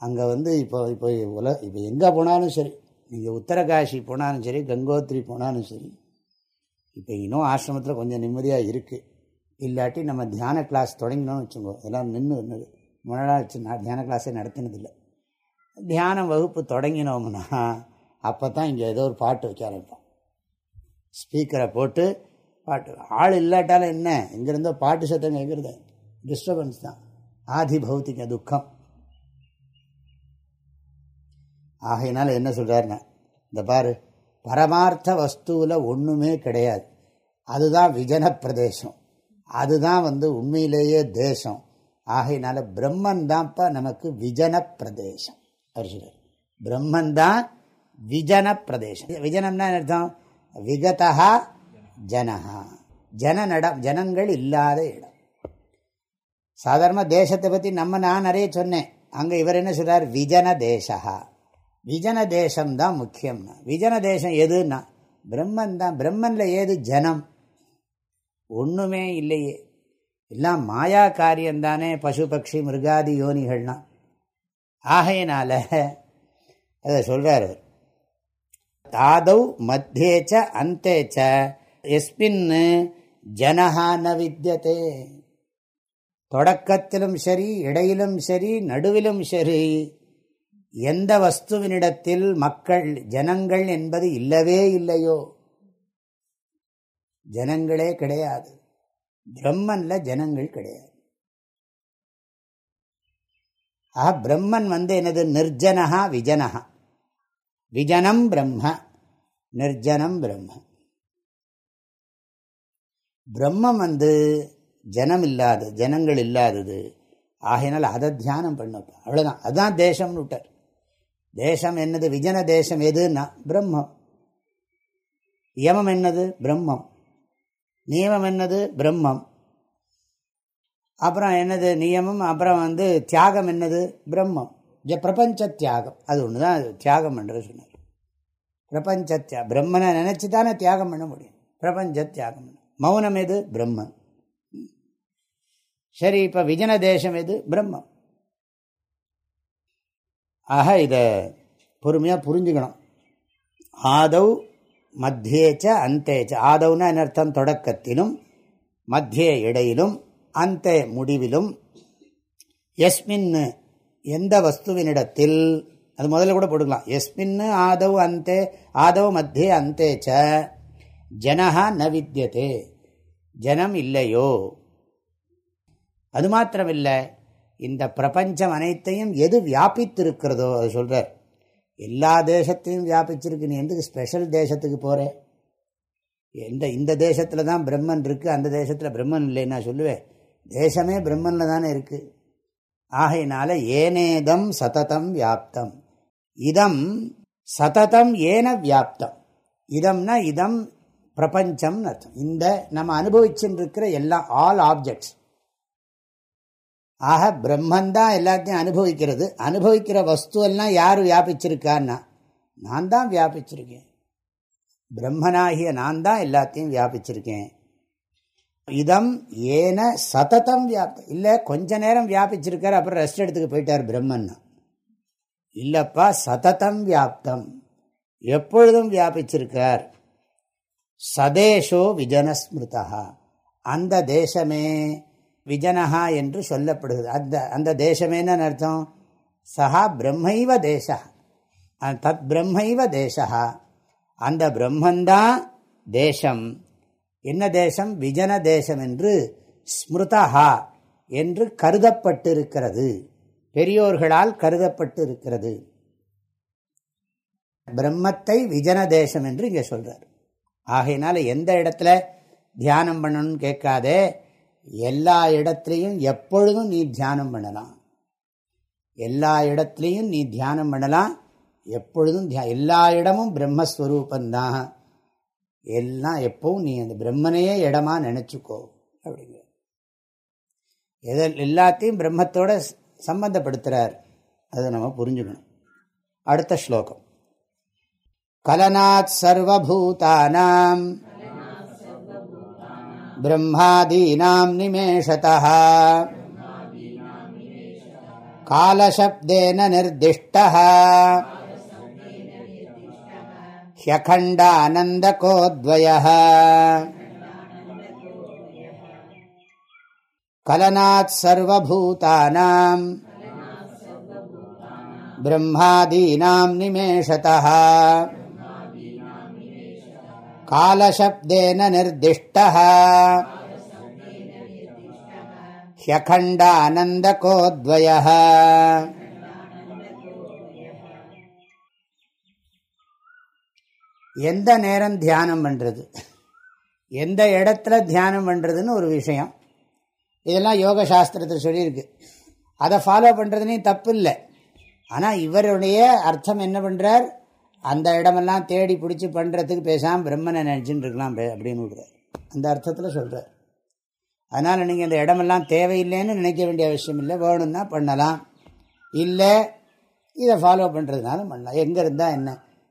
அங்கே வந்து இப்போ இப்போ உல இப்போ எங்கே போனாலும் சரி நீங்கள் உத்தரகாஷி போனாலும் சரி கங்கோத்திரி போனாலும் சரி இப்போ இன்னும் ஆசிரமத்தில் கொஞ்சம் நிம்மதியாக இருக்குது இல்லாட்டி நம்ம தியான கிளாஸ் தொடங்கினோம்னு வச்சுக்கோ எல்லாம் நின்று நின்று முன்னாடி வச்சு நான் தியான கிளாஸே நடத்தினதில்லை. தியானம் வகுப்பு தொடங்கினோம்னா அப்போ தான் இங்கே ஏதோ ஒரு பாட்டு வைக்க ஆரம்பிப்போம். ஸ்பீக்கரை போட்டு பாட்டு ஆள் இல்லாட்டாலும் என்ன? எங்கேருந்தோ பாட்டு சத்தம் கேட்குறது டிஸ்டர்பன்ஸ் தான். ஆதி பௌத்திக துக்கம். ஆகையினால என்ன சொல்கிறாருன்னா இந்த பாரு பரமார்த்த வஸ்துவில் ஒன்றுமே கிடையாது. அதுதான் விஜன பிரதேசம் அதுதான் வந்து உண்மையிலேயே தேசம். ஆகையினால பிரம்மன் தான்ப்பா நமக்கு விஜன பிரதேசம் அவர் சொல்றார். பிரம்மன் தான் விஜன பிரதேசம் விஜனம்னா அர்த்தம் விகதா ஜனஹா. ஜன நடம் ஜனங்கள் இல்லாத இடம். சாதாரணமாக தேசத்தை பற்றி நம்ம நான் நிறைய சொன்னேன். அங்கே இவர் என்ன சொல்கிறார் விஜன தேசா விஜன தேசம்தான் முக்கியம்னா. விஜன தேசம் எதுன்னா பிரம்மன் தான் பிரம்மனில் ஏது? ஜனம். ஒன்றுமே இல்லையே. எல்லாம் மாயா காரியம்தானே பசு பக்ஷி மிருகாதி யோனிகள்லாம் ஆகையினால அதை சொல்கிறார் தாதௌ மத்தியேச்ச அந்தேச்ச. எஸ்மின் ஜனஹா ந வித்தியதே தொடக்கத்திலும் சரி இடையிலும் சரி நடுவிலும் சரி எந்த வஸ்துவினிடத்தில் மக்கள் ஜனங்கள் என்பது இல்லவே இல்லையோ? ஜனங்களே கிடையாது. பிரம்மன்ல ஜனங்கள் கிடையாது. ஆஹா பிரம்மன் வந்து என்னது? நிர்ஜனகா விஜனகா விஜனம் பிரம்ம நிர்ஜனம் பிரம்ம. பிரம்மம் வந்து ஜனம் இல்லாதது ஜனங்கள் இல்லாதது. ஆகையினால் அதை தியானம் பண்ணப்போ அவ்வளோதான் அதுதான் தேசம்னு விட்டார். தேசம் என்னது? விஜன தேசம் எதுன்னா பிரம்மம். யமம் என்னது? பிரம்மம். நியமம் என்னது? பிரம்மம். அப்புறம் என்னது? நியமம். அப்புறம் வந்து தியாகம் என்னது? பிரம்மம். பிரபஞ்ச தியாகம். அது ஒன்று தான் தியாகம் பண்ணுறது சொன்னார். பிரபஞ்ச தியா பிரம்மனை நினச்சி தானே தியாகம் பண்ண முடியும். பிரபஞ்ச தியாகம் மௌனம் எது? பிரம்மன் சரி இப்போ விஜன தேசம் எது? பிரம்மம். ஆக இதை பொறுமையாக புரிஞ்சுக்கணும். ஆதவ் மத்தியேச்ச அந்தேச்ச. ஆதவுனா அர்த்தம்? தொடக்கத்திலும் மத்திய இடையிலும் அந்த முடிவிலும். எஸ்மின் எந்த வஸ்துவினிடத்தில்? அது முதல்ல கூட போட்டுக்கலாம். எஸ்மின் ஆதவ் அந்தே ஆதவ் மத்திய அந்தேச்ச. ஜனஹா ந வித்தியதே ஜனம் இல்லையோ? அது மாத்திரமில்லை. இந்த பிரபஞ்சம் அனைத்தையும் எது வியாபித்திருக்கிறதோ அது சொல்கிறார் எல்லா தேசத்தையும் வியாபிச்சிருக்கு. நீ எந்த ஸ்பெஷல் தேசத்துக்கு போகிற எந்த இந்த தேசத்தில் தான் பிரம்மன் இருக்குது அந்த தேசத்தில் பிரம்மன் இல்லைன்னு நான் சொல்லுவேன். தேசமே பிரம்மனில் தானே இருக்குது ஆகையினால ஏனேதம் சததம் வியாப்தம். இதம் சததம் ஏன வியாப்தம். இதம்னா இதம் பிரபஞ்சம்னு அர்த்தம். இந்த நம்ம அனுபவிச்சுட்டு இருக்கிற எல்லா ஆல் ஆப்ஜெக்ட்ஸ் ஆக பிரம்மந்தான் எல்லாத்தையும் அனுபவிக்கிறது. அனுபவிக்கிற வஸ்துவெல்லாம் யார் வியாபிச்சிருக்கான்னா நான் தான் வியாபிச்சிருக்கேன். பிரம்மனாகிய நான் தான் எல்லாத்தையும் வியாபிச்சிருக்கேன். இதம் ஏன சததம் வியாப்த இல்லை கொஞ்ச நேரம் வியாபிச்சிருக்கார் அப்புறம் ரெஸ்ட் எடுத்துக்க போயிட்டார் பிரம்மன் இல்லப்பா சததம் வியாப்தம். எப்பொழுதும் வியாபிச்சிருக்கார்? சதேஷோ விஜனஸ்மிருதா அந்த தேசமே விஜனஹா என்று சொல்லப்படுகிறது. அந்த அந்த தேசமேன்னு அர்த்தம்? சஹா பிரம்மைவ தேசா தத் பிரம்மைவ தேசா அந்த பிரம்மந்தான் தேசம். என்ன தேசம்? விஜன தேசம் என்று ஸ்மிருதஹா என்று கருதப்பட்டிருக்கிறது. பெரியோர்களால் கருதப்பட்டு இருக்கிறது பிரம்மத்தை விஜன தேசம் என்று இங்கே சொல்கிறார் ஆகையினால எந்த இடத்துல தியானம் பண்ணணும்னு கேட்காதே எல்லா இடத்துலையும் எப்பொழுதும் நீ தியானம் பண்ணலாம். எல்லா இடத்துலையும் நீ தியானம் பண்ணலாம். எப்பொழுதும் தியா எல்லா இடமும் பிரம்மஸ்வரூபந்தான். எல்லாம் எப்பவும் நீ அந்த பிரம்மனையே இடமா நினச்சிக்கோ அப்படிங்கிற. எதில் எல்லாத்தையும் பிரம்மத்தோட சம்பந்தப்படுத்துகிறார் அதை நம்ம புரிஞ்சுக்கணும். அடுத்த ஸ்லோகம். கலனாத் சர்வபூதானாம். ब्रह्मादीनां निमेषतः। कालशब्देन निर्दिष्टः। ह्यखण्डानन्दकोद्वयः। कलनात् सर्वभूतानां। कालशब्देन निर्दिष्टः ह्यखण्डानन्दकोद्वयः எந்த நேரம் தியானம் பண்ணுறது எந்த இடத்துல தியானம் பண்ணுறதுன்னு ஒரு விஷயம் இதெல்லாம் யோக சாஸ்திரத்தில் சொல்லியிருக்கு அதை ஃபாலோ பண்ணுறதுனே தப்பு இல்லை ஆனால் இவருடைய அர்த்தம் என்ன பண்ணுறார் அந்த இடமெல்லாம் தேடி பிடிச்சி பண்ணுறதுக்கு பேசாமல் பிரம்மனை நினச்சின்னு இருக்கலாம் அப்படின்னு விடுறார். அந்த அர்த்தத்தில் சொல்கிறார் அதனால் நீங்கள் இந்த இடமெல்லாம் தேவையில்லைன்னு நினைக்க வேண்டிய அவசியம் இல்லை. வேணும்னா பண்ணலாம். இல்லை இதை ஃபாலோ பண்ணுறதுனாலும் பண்ணலாம். எங்கே இருந்தால் என்ன?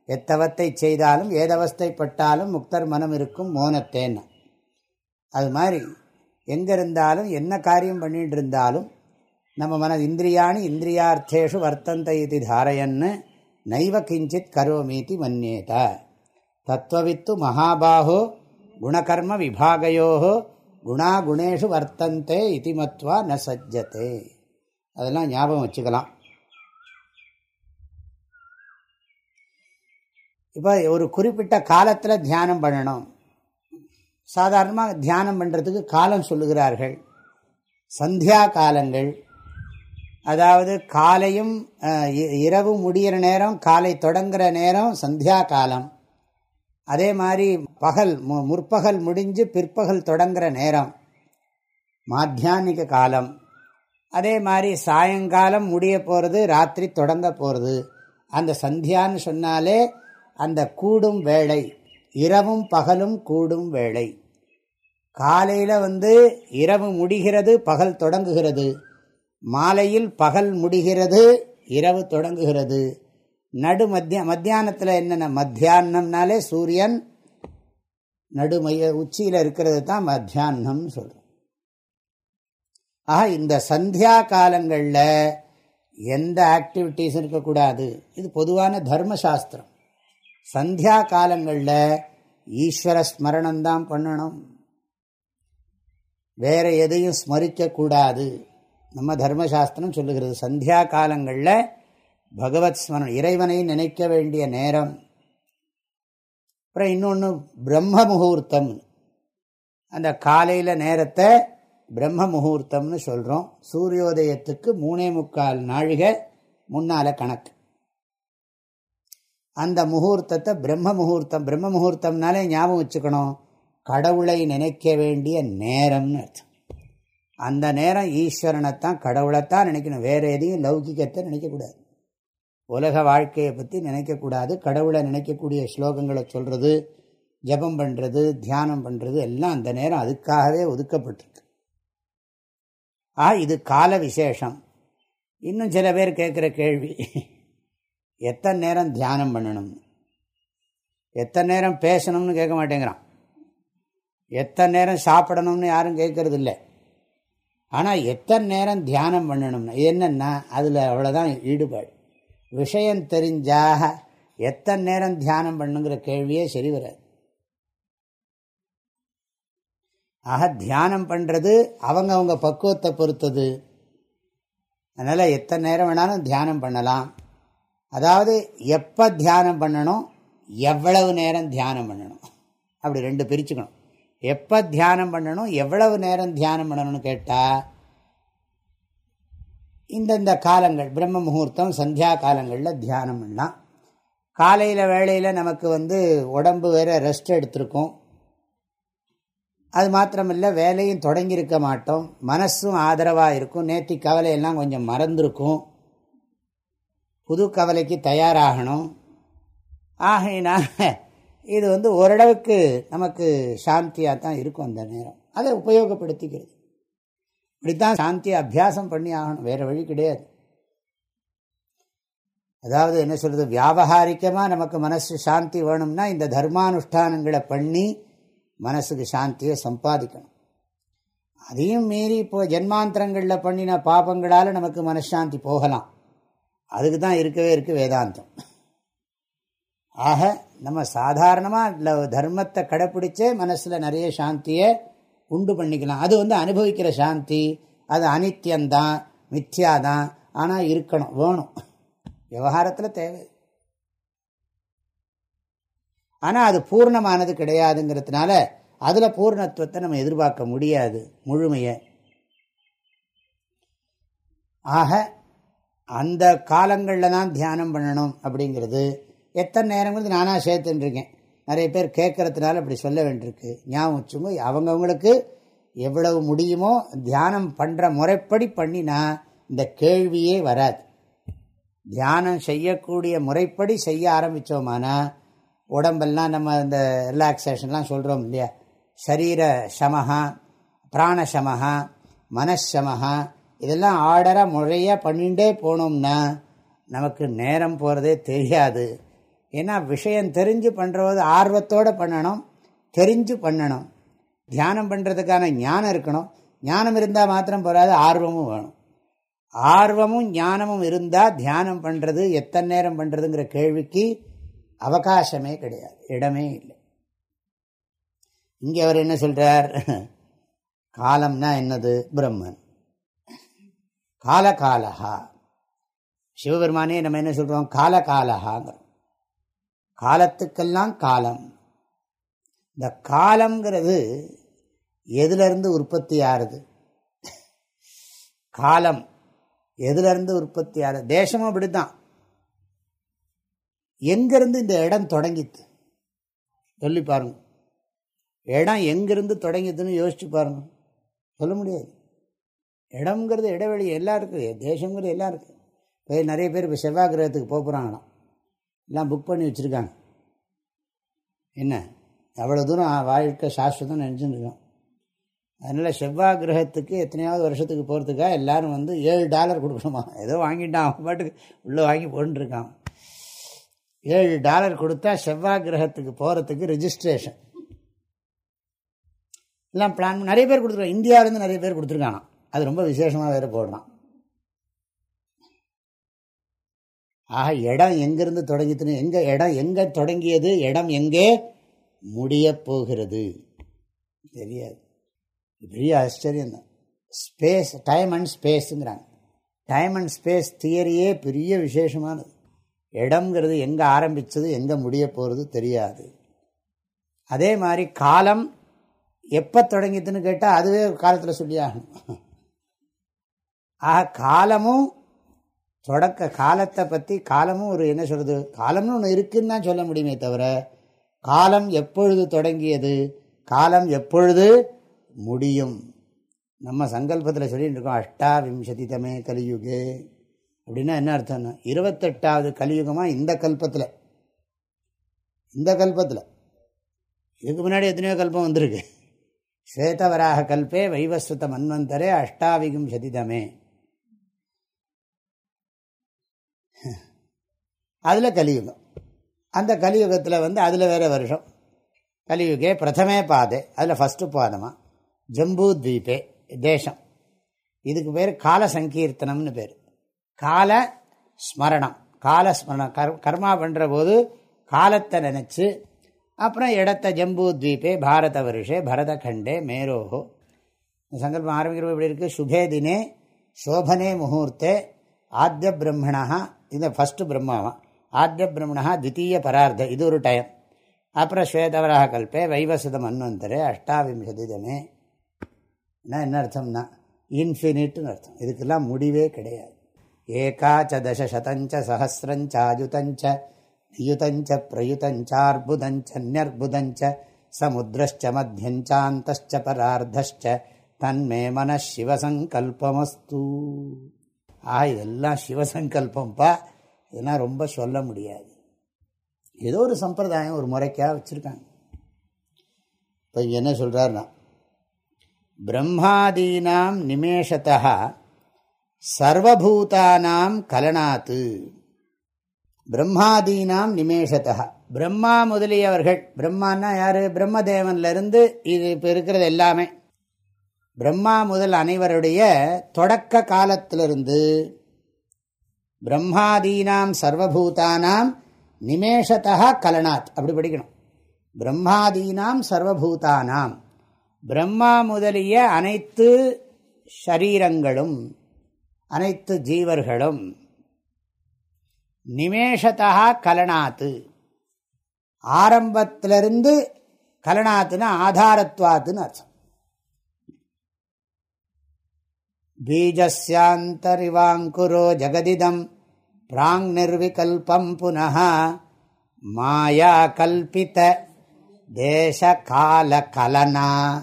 எத்தவத்தை செய்தாலும் ஏதவஸ்தைப்பட்டாலும் முக்தர் மனம் இருக்கும் மோனத்தேன்னு. அது மாதிரி எங்கே இருந்தாலும் என்ன காரியம் பண்ணிகிட்டு இருந்தாலும் நம்ம மன இந்திரியாணி இந்திரியார்த்தேஷு வர்த்தந்த இது தாரையன்னு நைவ கிஞ்சித் கரோமீதி மன்னேத தத்துவவித்து மகாபாகோ குணகர்ம விபாகையோ குணா குணேஷு வர்த்தந்தே இது மத்வா ந சஜ்ஜத்தே அதெல்லாம் ஞாபகம் வச்சுக்கலாம். இப்போ ஒரு குறிப்பிட்ட காலத்தில் தியானம் பண்ணணும். சாதாரணமாக தியானம் பண்ணுறதுக்கு காலம் சொல்லுகிறார்கள். சந்தியா காலங்கள் அதாவது காலையும் இரவு முடிகிற நேரம் காலை தொடங்குகிற நேரம் சந்தியா காலம். அதே மாதிரி பகல் முற்பகல் முடிஞ்சு பிற்பகல் தொடங்குகிற நேரம் மாத்தியானிக காலம். அதே மாதிரி சாயங்காலம் முடிய போகிறது ராத்திரி தொடங்க போகிறது அந்த சந்தியான்னு சொன்னாலே அந்த கூடும் வேளை இரவும் பகலும் கூடும் வேளை. காலையில் வந்து இரவு முடிகிறது பகல் தொடங்குகிறது. மாலையில் பகல் முடிகிறது இரவு தொடங்குகிறது. நடு மத்திய மத்தியானத்தில் என்னென்ன? மத்தியானம்னாலே சூரியன் நடுமைய உச்சியில் இருக்கிறது தான் மத்தியானம்னு சொல்கிறோம் ஆக இந்த சந்தியா காலங்களில் எந்த ஆக்டிவிட்டீஸும் இருக்கக்கூடாது? இது பொதுவான தர்மசாஸ்திரம். சந்தியா காலங்களில் ஈஸ்வர ஸ்மரணம்தான் பண்ணணும். வேற எதையும் ஸ்மரிக்கக்கூடாது. நம்ம தர்மசாஸ்திரம் சொல்லுகிறது சந்தியா காலங்களில் பகவத் ஸ்மரணம் இறைவனை நினைக்க வேண்டிய நேரம். அப்புறம் இன்னொன்று பிரம்ம முகூர்த்தம். அந்த காலையில் நேரத்தை பிரம்ம முகூர்த்தம்னு சொல்கிறோம் சூரியோதயத்துக்கு மூணே முக்கால் நாழிகை முன்னால் கணக்கு. அந்த முகூர்த்தத்தை பிரம்ம முகூர்த்தம் பிரம்ம முகூர்த்தம்னாலே ஞாபகம் வச்சுக்கணும். கடவுளை நினைக்க வேண்டிய நேரம்னு அர்த்தம். அந்த நேரம் ஈஸ்வரனைத்தான் கடவுளைத்தான் நினைக்கணும். வேற எதையும் லௌகிக்கத்தை நினைக்கக்கூடாது. உலக வாழ்க்கையை பற்றி நினைக்கக்கூடாது. கடவுளை நினைக்கக்கூடிய ஸ்லோகங்களை சொல்கிறது ஜபம் பண்ணுறது தியானம் பண்ணுறது எல்லாம் அந்த நேரம் அதுக்காகவே ஒதுக்கப்பட்டிருக்கு. ஆ இது கால விசேஷம். இன்னும் சில பேர் கேட்குற கேள்வி எத்தனை நேரம் தியானம் பண்ணணும்னு எத்தனை நேரம் பேசணும்னு கேட்க மாட்டேங்கிறான். எத்தனை நேரம் சாப்பிடணும்னு யாரும் கேட்கறது இல்லை ஆனால் எத்தனை நேரம் தியானம் பண்ணணும்னா என்னென்னா அதில் அவ்வளோதான் ஈடுபாடு. விஷயம் தெரிஞ்சாக எத்தனை நேரம் தியானம் பண்ணுங்கிற கேள்வியே சரி வராது. ஆக தியானம் பண்ணுறது அவங்க அவங்க பக்குவத்தை பொறுத்தது. அதனால் எத்தனை நேரம் வேணாலும் தியானம் பண்ணலாம். அதாவது எப்போ தியானம் பண்ணணும்? எவ்வளவு நேரம் தியானம் பண்ணணும்? அப்படி ரெண்டு பிரிச்சுக்கணும். எப்போ தியானம் பண்ணணும் எவ்வளவு நேரம் தியானம் பண்ணணும்னு கேட்டால் இந்தந்த காலங்கள் பிரம்ம முகூர்த்தம் சந்தியா காலங்களில் தியானம் பண்ணலாம். காலையில் வேளையில் நமக்கு வந்து உடம்பு வேறு ரெஸ்ட் எடுத்திருக்கோம். அது மாத்திரமில்லை வேலையும் தொடங்கியிருக்க மாட்டோம். மனசும் ஆதரவாக இருக்கும். நேற்று கவலையெல்லாம் கொஞ்சம் மறந்துருக்கும். புது கவலைக்கு தயாராகணும். ஆகையினா இது வந்து ஓரளவுக்கு நமக்கு சாந்தியாக தான் இருக்கும் அந்த நேரம். அதை உபயோகப்படுத்திக்கிறது. இப்படித்தான் சாந்தியை அபியாசம் பண்ணி ஆகணும். வேறு வழி கிடையாது. அதாவது என்ன சொல்கிறது வியாபகாரிக்கமாக நமக்கு மனசு சாந்தி வேணும்னா இந்த தர்மானுஷ்டானங்களை பண்ணி மனசுக்கு சாந்தியை சம்பாதிக்கணும். அதையும் மீறி இப்போ ஜென்மாந்திரங்களில் பண்ணின பாபங்களால் நமக்கு மனசாந்தி போகலாம். அதுக்கு தான் இருக்கவே இருக்குது வேதாந்தம். ஆக நம்ம சாதாரணமாக தர்மத்தை கடைப்பிடிச்சே மனசில் நிறைய சாந்தியை உண்டு பண்ணிக்கலாம். அது வந்து அனுபவிக்கிற சாந்தி அது அனித்தியந்தான் மித்யாதான் ஆனால் இருக்கணும் வேணும். விவகாரத்தில் தேவை. ஆனால் அது பூர்ணமானது கிடையாதுங்கிறதுனால அதில் பூர்ணத்துவத்தை நம்ம எதிர்பார்க்க முடியாது முழுமையை. ஆக அந்த காலங்களில் தான் தியானம் பண்ணணும் அப்படிங்கிறது எத்தனை நேரங்கிறது நானாக சேர்த்துட்டுருக்கேன் நிறைய பேர் கேட்கறதுனால அப்படி சொல்ல வேண்டியிருக்கு. ஞாபகம் வச்சுங்க அவங்கவுங்களுக்கு எவ்வளவு முடியுமோ தியானம் பண்ணுற முறைப்படி பண்ணினா இந்த கேள்வியே வராது. தியானம் செய்யக்கூடிய முறைப்படி செய்ய ஆரம்பித்தோமானா உடம்பெல்லாம் நம்ம இந்த ரிலாக்ஸேஷன்லாம் சொல்கிறோம் இல்லையா? சரீர சமஹா பிராணசமஹா மனசமஹா இதெல்லாம் ஆர்டராக முறையாக பண்ணிகிட்டே போனோம்னா நமக்கு நேரம் போகிறதே தெரியாது. ஏன்னா விஷயம் தெரிஞ்சு பண்ணுறது ஆர்வத்தோடு பண்ணணும் தெரிஞ்சு பண்ணணும். தியானம் பண்ணுறதுக்கான ஞானம் இருக்கணும். ஞானம் இருந்தால் மாத்திரம் போகாது ஆர்வமும் வேணும். ஆர்வமும் ஞானமும் இருந்தால் தியானம் பண்ணுறது எத்தனை நேரம் பண்ணுறதுங்கிற கேள்விக்கு அவகாசமே கிடையாது. இடமே இல்லை. இங்கே அவர் என்ன சொல்கிறார் காலம்னா என்னது? பிரம்மன். காலகாலகா. சிவபெருமானே நம்ம என்ன சொல்கிறோம் காலகாலகாங்கிறோம். காலத்துக்கெல்லாம் காலம். இந்த காலம்ங்கிறது எதுலேருந்து உற்பத்தி ஆறுது? காலம் எதுலேருந்து உற்பத்தி ஆறுது தேசமும் அப்படித்தான். எங்கேருந்து இந்த இடம் தொடங்கித்து? சொல்லி பாருங்க. இடம் எங்கேருந்து தொடங்கிதுன்னு யோசிச்சு பாருங்க. சொல்ல முடியாது. இடம்ங்கிறது இடைவெளி எல்லாம் இருக்குது தேசங்கிறது எல்லாம் இருக்குது இப்போ நிறைய பேர் இப்போ செவ்வாய் கிரகத்துக்கு போக போகிறாங்களாம் எல்லாம் புக் பண்ணி வச்சுருக்காங்க. என்ன? அவ்வளோ தூரம் வாழ்க்கை சாஸ்வதம் நினச்சிருக்கோம் அதனால் செவ்வாய் கிரகத்துக்கு எத்தனையாவது வருஷத்துக்கு போகிறதுக்காக எல்லோரும் வந்து ஏழு டாலர் கொடுக்கணுமா? ஏதோ வாங்கிட்டான் அவன் பாட்டுக்கு உள்ளே வாங்கி போட்டுருக்கான். ஏழு டாலர் கொடுத்தா செவ்வாய் கிரகத்துக்கு போகிறதுக்கு ரிஜிஸ்ட்ரேஷன் எல்லாம் பிளான் நிறைய பேர் கொடுத்துருக்காங்க. இந்தியாவிலேருந்து நிறைய பேர் கொடுத்துருக்கானா அது ரொம்ப விசேஷமாக வேறு போடுறான் ஆக இடம் எங்கேருந்து தொடங்கித்துன்னு எங்கே இடம் எங்கே தொடங்கியது இடம் எங்கே? முடிய போகிறது. தெரியாது. பெரிய ஆச்சரியம்தான் ஸ்பேஸ் டைம் அண்ட் ஸ்பேஸுங்கிறாங்க டைம் அண்ட் ஸ்பேஸ் தியரியே பெரிய விசேஷமானது. இடம்ங்கிறது எங்கே ஆரம்பித்தது எங்கே முடிய போகிறது தெரியாது. அதே மாதிரி காலம் எப்போ தொடங்கிதுன்னு கேட்டால் அதுவே காலத்தில் சொல்லியாகணும் ஆக காலமும் தொடக்க காலத்தை பற்றி காலமும் ஒரு என்ன சொல்கிறது காலம்னு ஒன்று இருக்குன்னு தான் சொல்ல முடியுமே தவிர காலம் எப்பொழுது தொடங்கியது? காலம் எப்பொழுது முடியும்? நம்ம சங்கல்பத்தில் சொல்லிட்டு இருக்கோம் அஷ்டாவிம்சதி தமே கலியுகே. அப்படின்னா என்ன அர்த்தம்னா இருபத்தெட்டாவது கலியுகமாக இந்த கல்பத்தில். இந்த கல்பத்தில். இதுக்கு முன்னாடி எத்தனையோ கல்பம் வந்திருக்கு. ஸ்வேதவராக கல்பே வைவஸ்வத மன்வந்தரே அஷ்டாவிகும் சதிதமே அதில் கலியுகம். அந்த கலியுகத்தில் வந்து அதில் வேறு வருஷம். கலியுகே பிரதமே பாதை அதில் ஃபஸ்ட்டு பாதமாக ஜம்பூ தீபே தேசம். இதுக்கு பேர் கால சங்கீர்த்தனம்னு பேர். கால ஸ்மரணம். கால ஸ்மரணம். கர் கர்மா பண்ணுற போது காலத்தை நினச்சி அப்புறம் இடத்த ஜம்பூ தீபே பாரத வருஷே பரதகண்டே மேரோஹோ சங்கல்பம் ஆரம்பிக்கிறப்ப எப்படி இருக்குது சுபே தினே சோபனே முகூர்த்தே ஆத்திய பிரம்மணா இந்த ஃபஸ்ட்டு பிரம்மாவான் ஆத்திய பிரம்மணா தித்தீய பரார்த்த. இது ஒரு டைம் அப்புறம் ஸ்வேதவராக கல்பே வைவசத மன்வந்தரே அஷ்டாவிம்சதிதமே என்ன அர்த்தம்னா இன்ஃபினிட்னு அர்த்தம். இதுக்கெல்லாம் முடிவே கிடையாது. ஏகாச்ச தசசதஞ்ச சஹசிரஞ்சாயுதஞ்ச நியுதஞ்ச பிரயுதஞ்சார்புதஞ்ச நியர்புதஞ்ச சமுத்திரச்ச மத்தியஞ்சாந்தச்ச பரார்த்தச்ச தன்மே மன சிவசங்கல்பமஸ்து ஆ இதெல்லாம் சிவசங்கல்பம்ப்பா இதெல்லாம் ரொம்ப சொல்ல முடியாது. ஏதோ ஒரு சம்பிரதாயம் ஒரு முறைக்காக வச்சுருக்காங்க. இப்போ என்ன சொல்கிறாருன்னா பிரம்மாதீனாம் நிமேஷத்தா சர்வபூதானாம் கலனாத்து. பிரம்மாதீனாம் நிமேஷத்தா பிரம்மா முதலியவர்கள் பிரம்மான்னா யார்? பிரம்மதேவன்லேருந்து இது இப்போ இருக்கிறது எல்லாமே. பிரம்மா முதல் அனைவருடைய தொடக்க காலத்திலிருந்து பிரம்மாதீனாம் சர்வபூதானாம் நிமேஷத்தா கலனாத். அப்படி படிக்கணும். பிரம்மாதீனாம் சர்வபூதானாம். பிரம்மா முதலிய அனைத்து ஷரீரங்களும் அனைத்து ஜீவர்களும் நிமேஷத்தா கலனாத்து. ஆரம்பத்திலிருந்து கலனாத்துனா ஆதாரத்வாத்துன்னு அர்த்தம். பீஜஸ்யாந்தரிவாங்குரோ ஜகதிதம் பிராங் நிர்விகல்பம் புனः மாயா கல்பித தேசகால கலனா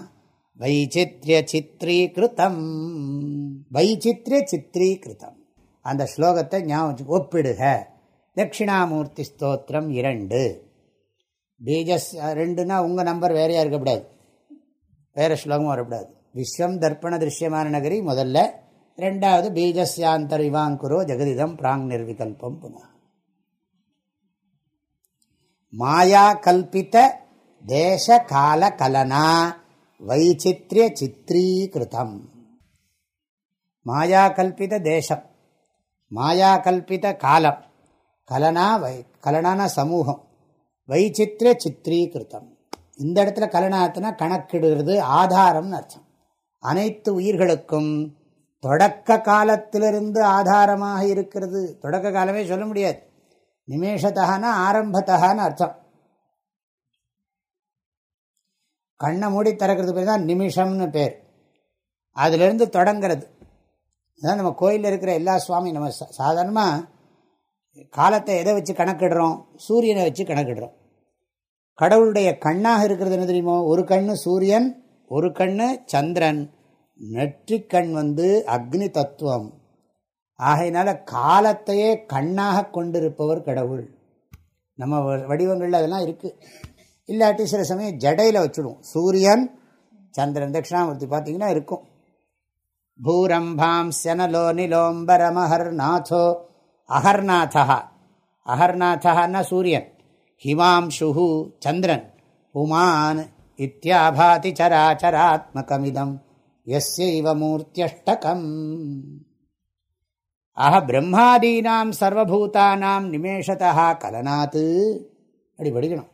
வைச்சித்ய சித்ரீகிருத்தம் வைச்சித்ய சித்ரீகிருத்தம் அந்த ஸ்லோகத்தை ஞாபகம் ஒப்பிடுக. தட்சிணாமூர்த்தி ஸ்தோத்திரம் இரண்டு. பீஜஸ் ரெண்டுனா உங்கள் நம்பர் வேறையாக இருக்கக்கூடாது. வேறு ஸ்லோகம் வரக்கூடாது. விஸ்வம் தர்ப்பண திருஷ்யமான நகரி முதல்ல ரெண்டாவது பீஜஸ்யாந்தர் இவாங்குரோ ஜெகதிதம் பிராங் நிர்விகல்பம் புனா. மாயா கல்பித்த தேச கால கலனா வைச்சித்ய சித்ரீகிருதம். மாயா கல்பித தேசம் மாயா கல்பித காலம் கலனா வை கலனான சமூகம் வைச்சித்ய சித்ரீகிருத்தம் இந்த இடத்துல கலனாத்துனா கணக்கிடுறது ஆதாரம்னு அர்த்தம். அனைத்து உயிர்களுக்கும் தொடக்க காலத்திலிருந்து ஆதாரமாக இருக்கிறது. தொடக்க காலமே சொல்ல முடியாது. நிமேஷத்தகான ஆரம்பத்தகான்னு அர்த்தம். கண்ணை மூடி திறக்கிறது பேர் தான் நிமிஷம்னு பேர். அதிலிருந்து தொடங்கிறது. அதான் நம்ம கோயிலில் இருக்கிற எல்லா சுவாமி நம்ம சாதாரணமாக காலத்தை எதை வச்சு கணக்கிடுறோம்? சூரியனை வச்சு கணக்கிடுறோம். கடவுளுடைய கண்ணாக இருக்கிறது என்ன தெரியுமோ? ஒரு கண்ணு சூரியன் ஒரு கண்ணு சந்திரன் நெற்றிக்கண் வந்து அக்னி தத்துவம். ஆகையினால காலத்தையே கண்ணாக கொண்டிருப்பவர் கடவுள். நம்ம வடிவங்களில் அதெல்லாம் இருக்குது இல்லாட்டி சில சமயம் ஜடையில் வச்சுடுவோம். சூரியன் சந்திரன் தட்சிணாமூர்த்தி பார்த்தீங்கன்னா இருக்கும். பூரம்பாம் செனலோ நிலோம்பரமஹர்நாதோ அகர்நாதா அகர்நாதான்னா சூரியன். ஹிமாம்ஷு சந்திரன். புமான் இத்தியாபாதி சராச்சராத்மகமிதம் எஸ்யைவ மூர்த்தியஷ்டகம் ஆக பிரம்மாதீனாம் சர்வபூதானாம் நிமேஷதா கலனாத்து அப்படி படிக்கணும்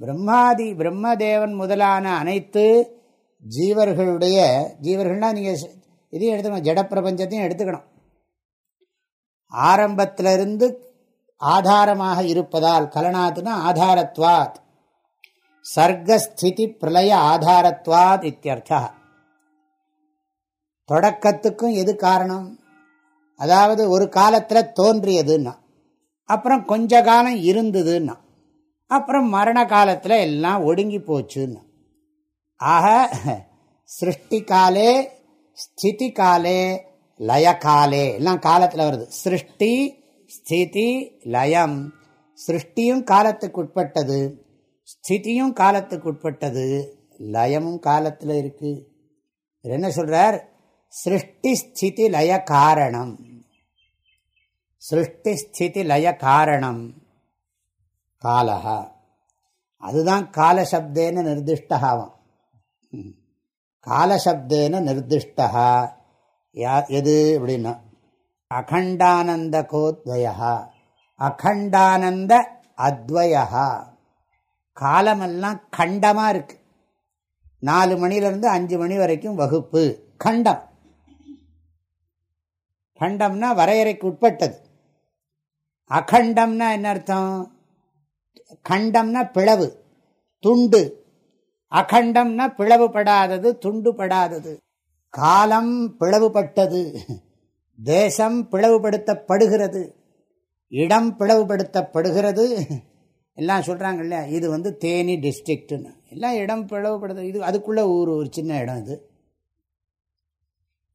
பிரம்மாதி பிரம்மதேவன் முதலான அனைத்து ஜீவர்களுடைய ஜீவர்கள்னா நீங்கள் இதையும் எடுத்துக்கணும் ஜடப்பிரபஞ்சத்தையும் எடுத்துக்கணும். ஆரம்பத்திலிருந்து ஆதாரமாக இருப்பதால் கலனாத்துனா ஆதாரத்வாத். சர்க்கஸ்திதி பிரளய ஆதாரத்வாத் இத்தியர்த்தா. தொடக்கத்துக்கும் எது காரணம்? அதாவது ஒரு காலத்தில் தோன்றியதுன்னா அப்புறம் கொஞ்ச காலம் இருந்ததுன்னா அப்புறம் மரண காலத்தில் எல்லாம் ஒடுங்கி போச்சுன்னு. ஆக சிருஷ்டி காலே ஸ்திதி காலே லயகாலே எல்லாம் காலத்தில் வருது. சிருஷ்டி ஸ்திதி லயம். சிருஷ்டியும் காலத்துக்கு உட்பட்டது. ஸ்திதியும் காலத்துக்கு உட்பட்டது லயமும் காலத்தில் இருக்கு. என்ன சொல்றார்? சிருஷ்டி ஸ்திதி லய காரணம். சிருஷ்டி ஸ்திதி லய காரணம். காலகா அதுதான் காலசப்தேன நிர்திஷ்டாவாம் காலசப்தேன நிர்திஷ்டா யா எது அப்படின்னா அகண்டானந்த கோத்வயா அகண்டானந்த அத்வயா காலமெல்லாம் கண்டமாக இருக்கு. நாலு மணிலேருந்து அஞ்சு மணி வரைக்கும் வகுப்பு. கண்டம். கண்டம்னா வரையறைக்கு உட்பட்டது. அகண்டம்னா என்ன அர்த்தம்? கண்டம்னா பிளவு துண்டு. அகண்டம்னா பிளவுபடாதது துண்டுபடாதது. காலம் பிளவுபட்டது. தேசம் பிளவுபடுத்தப்படுகிறது. இடம் பிளவுபடுத்தப்படுகிறது. எல்லாம் சொல்கிறாங்க இல்லையா இது வந்து தேனி டிஸ்ட்ரிக்ட்னு. எல்லாம் இடம் பிளவுபடுத்த இது அதுக்குள்ளே ஊர் ஒரு சின்ன இடம் இது.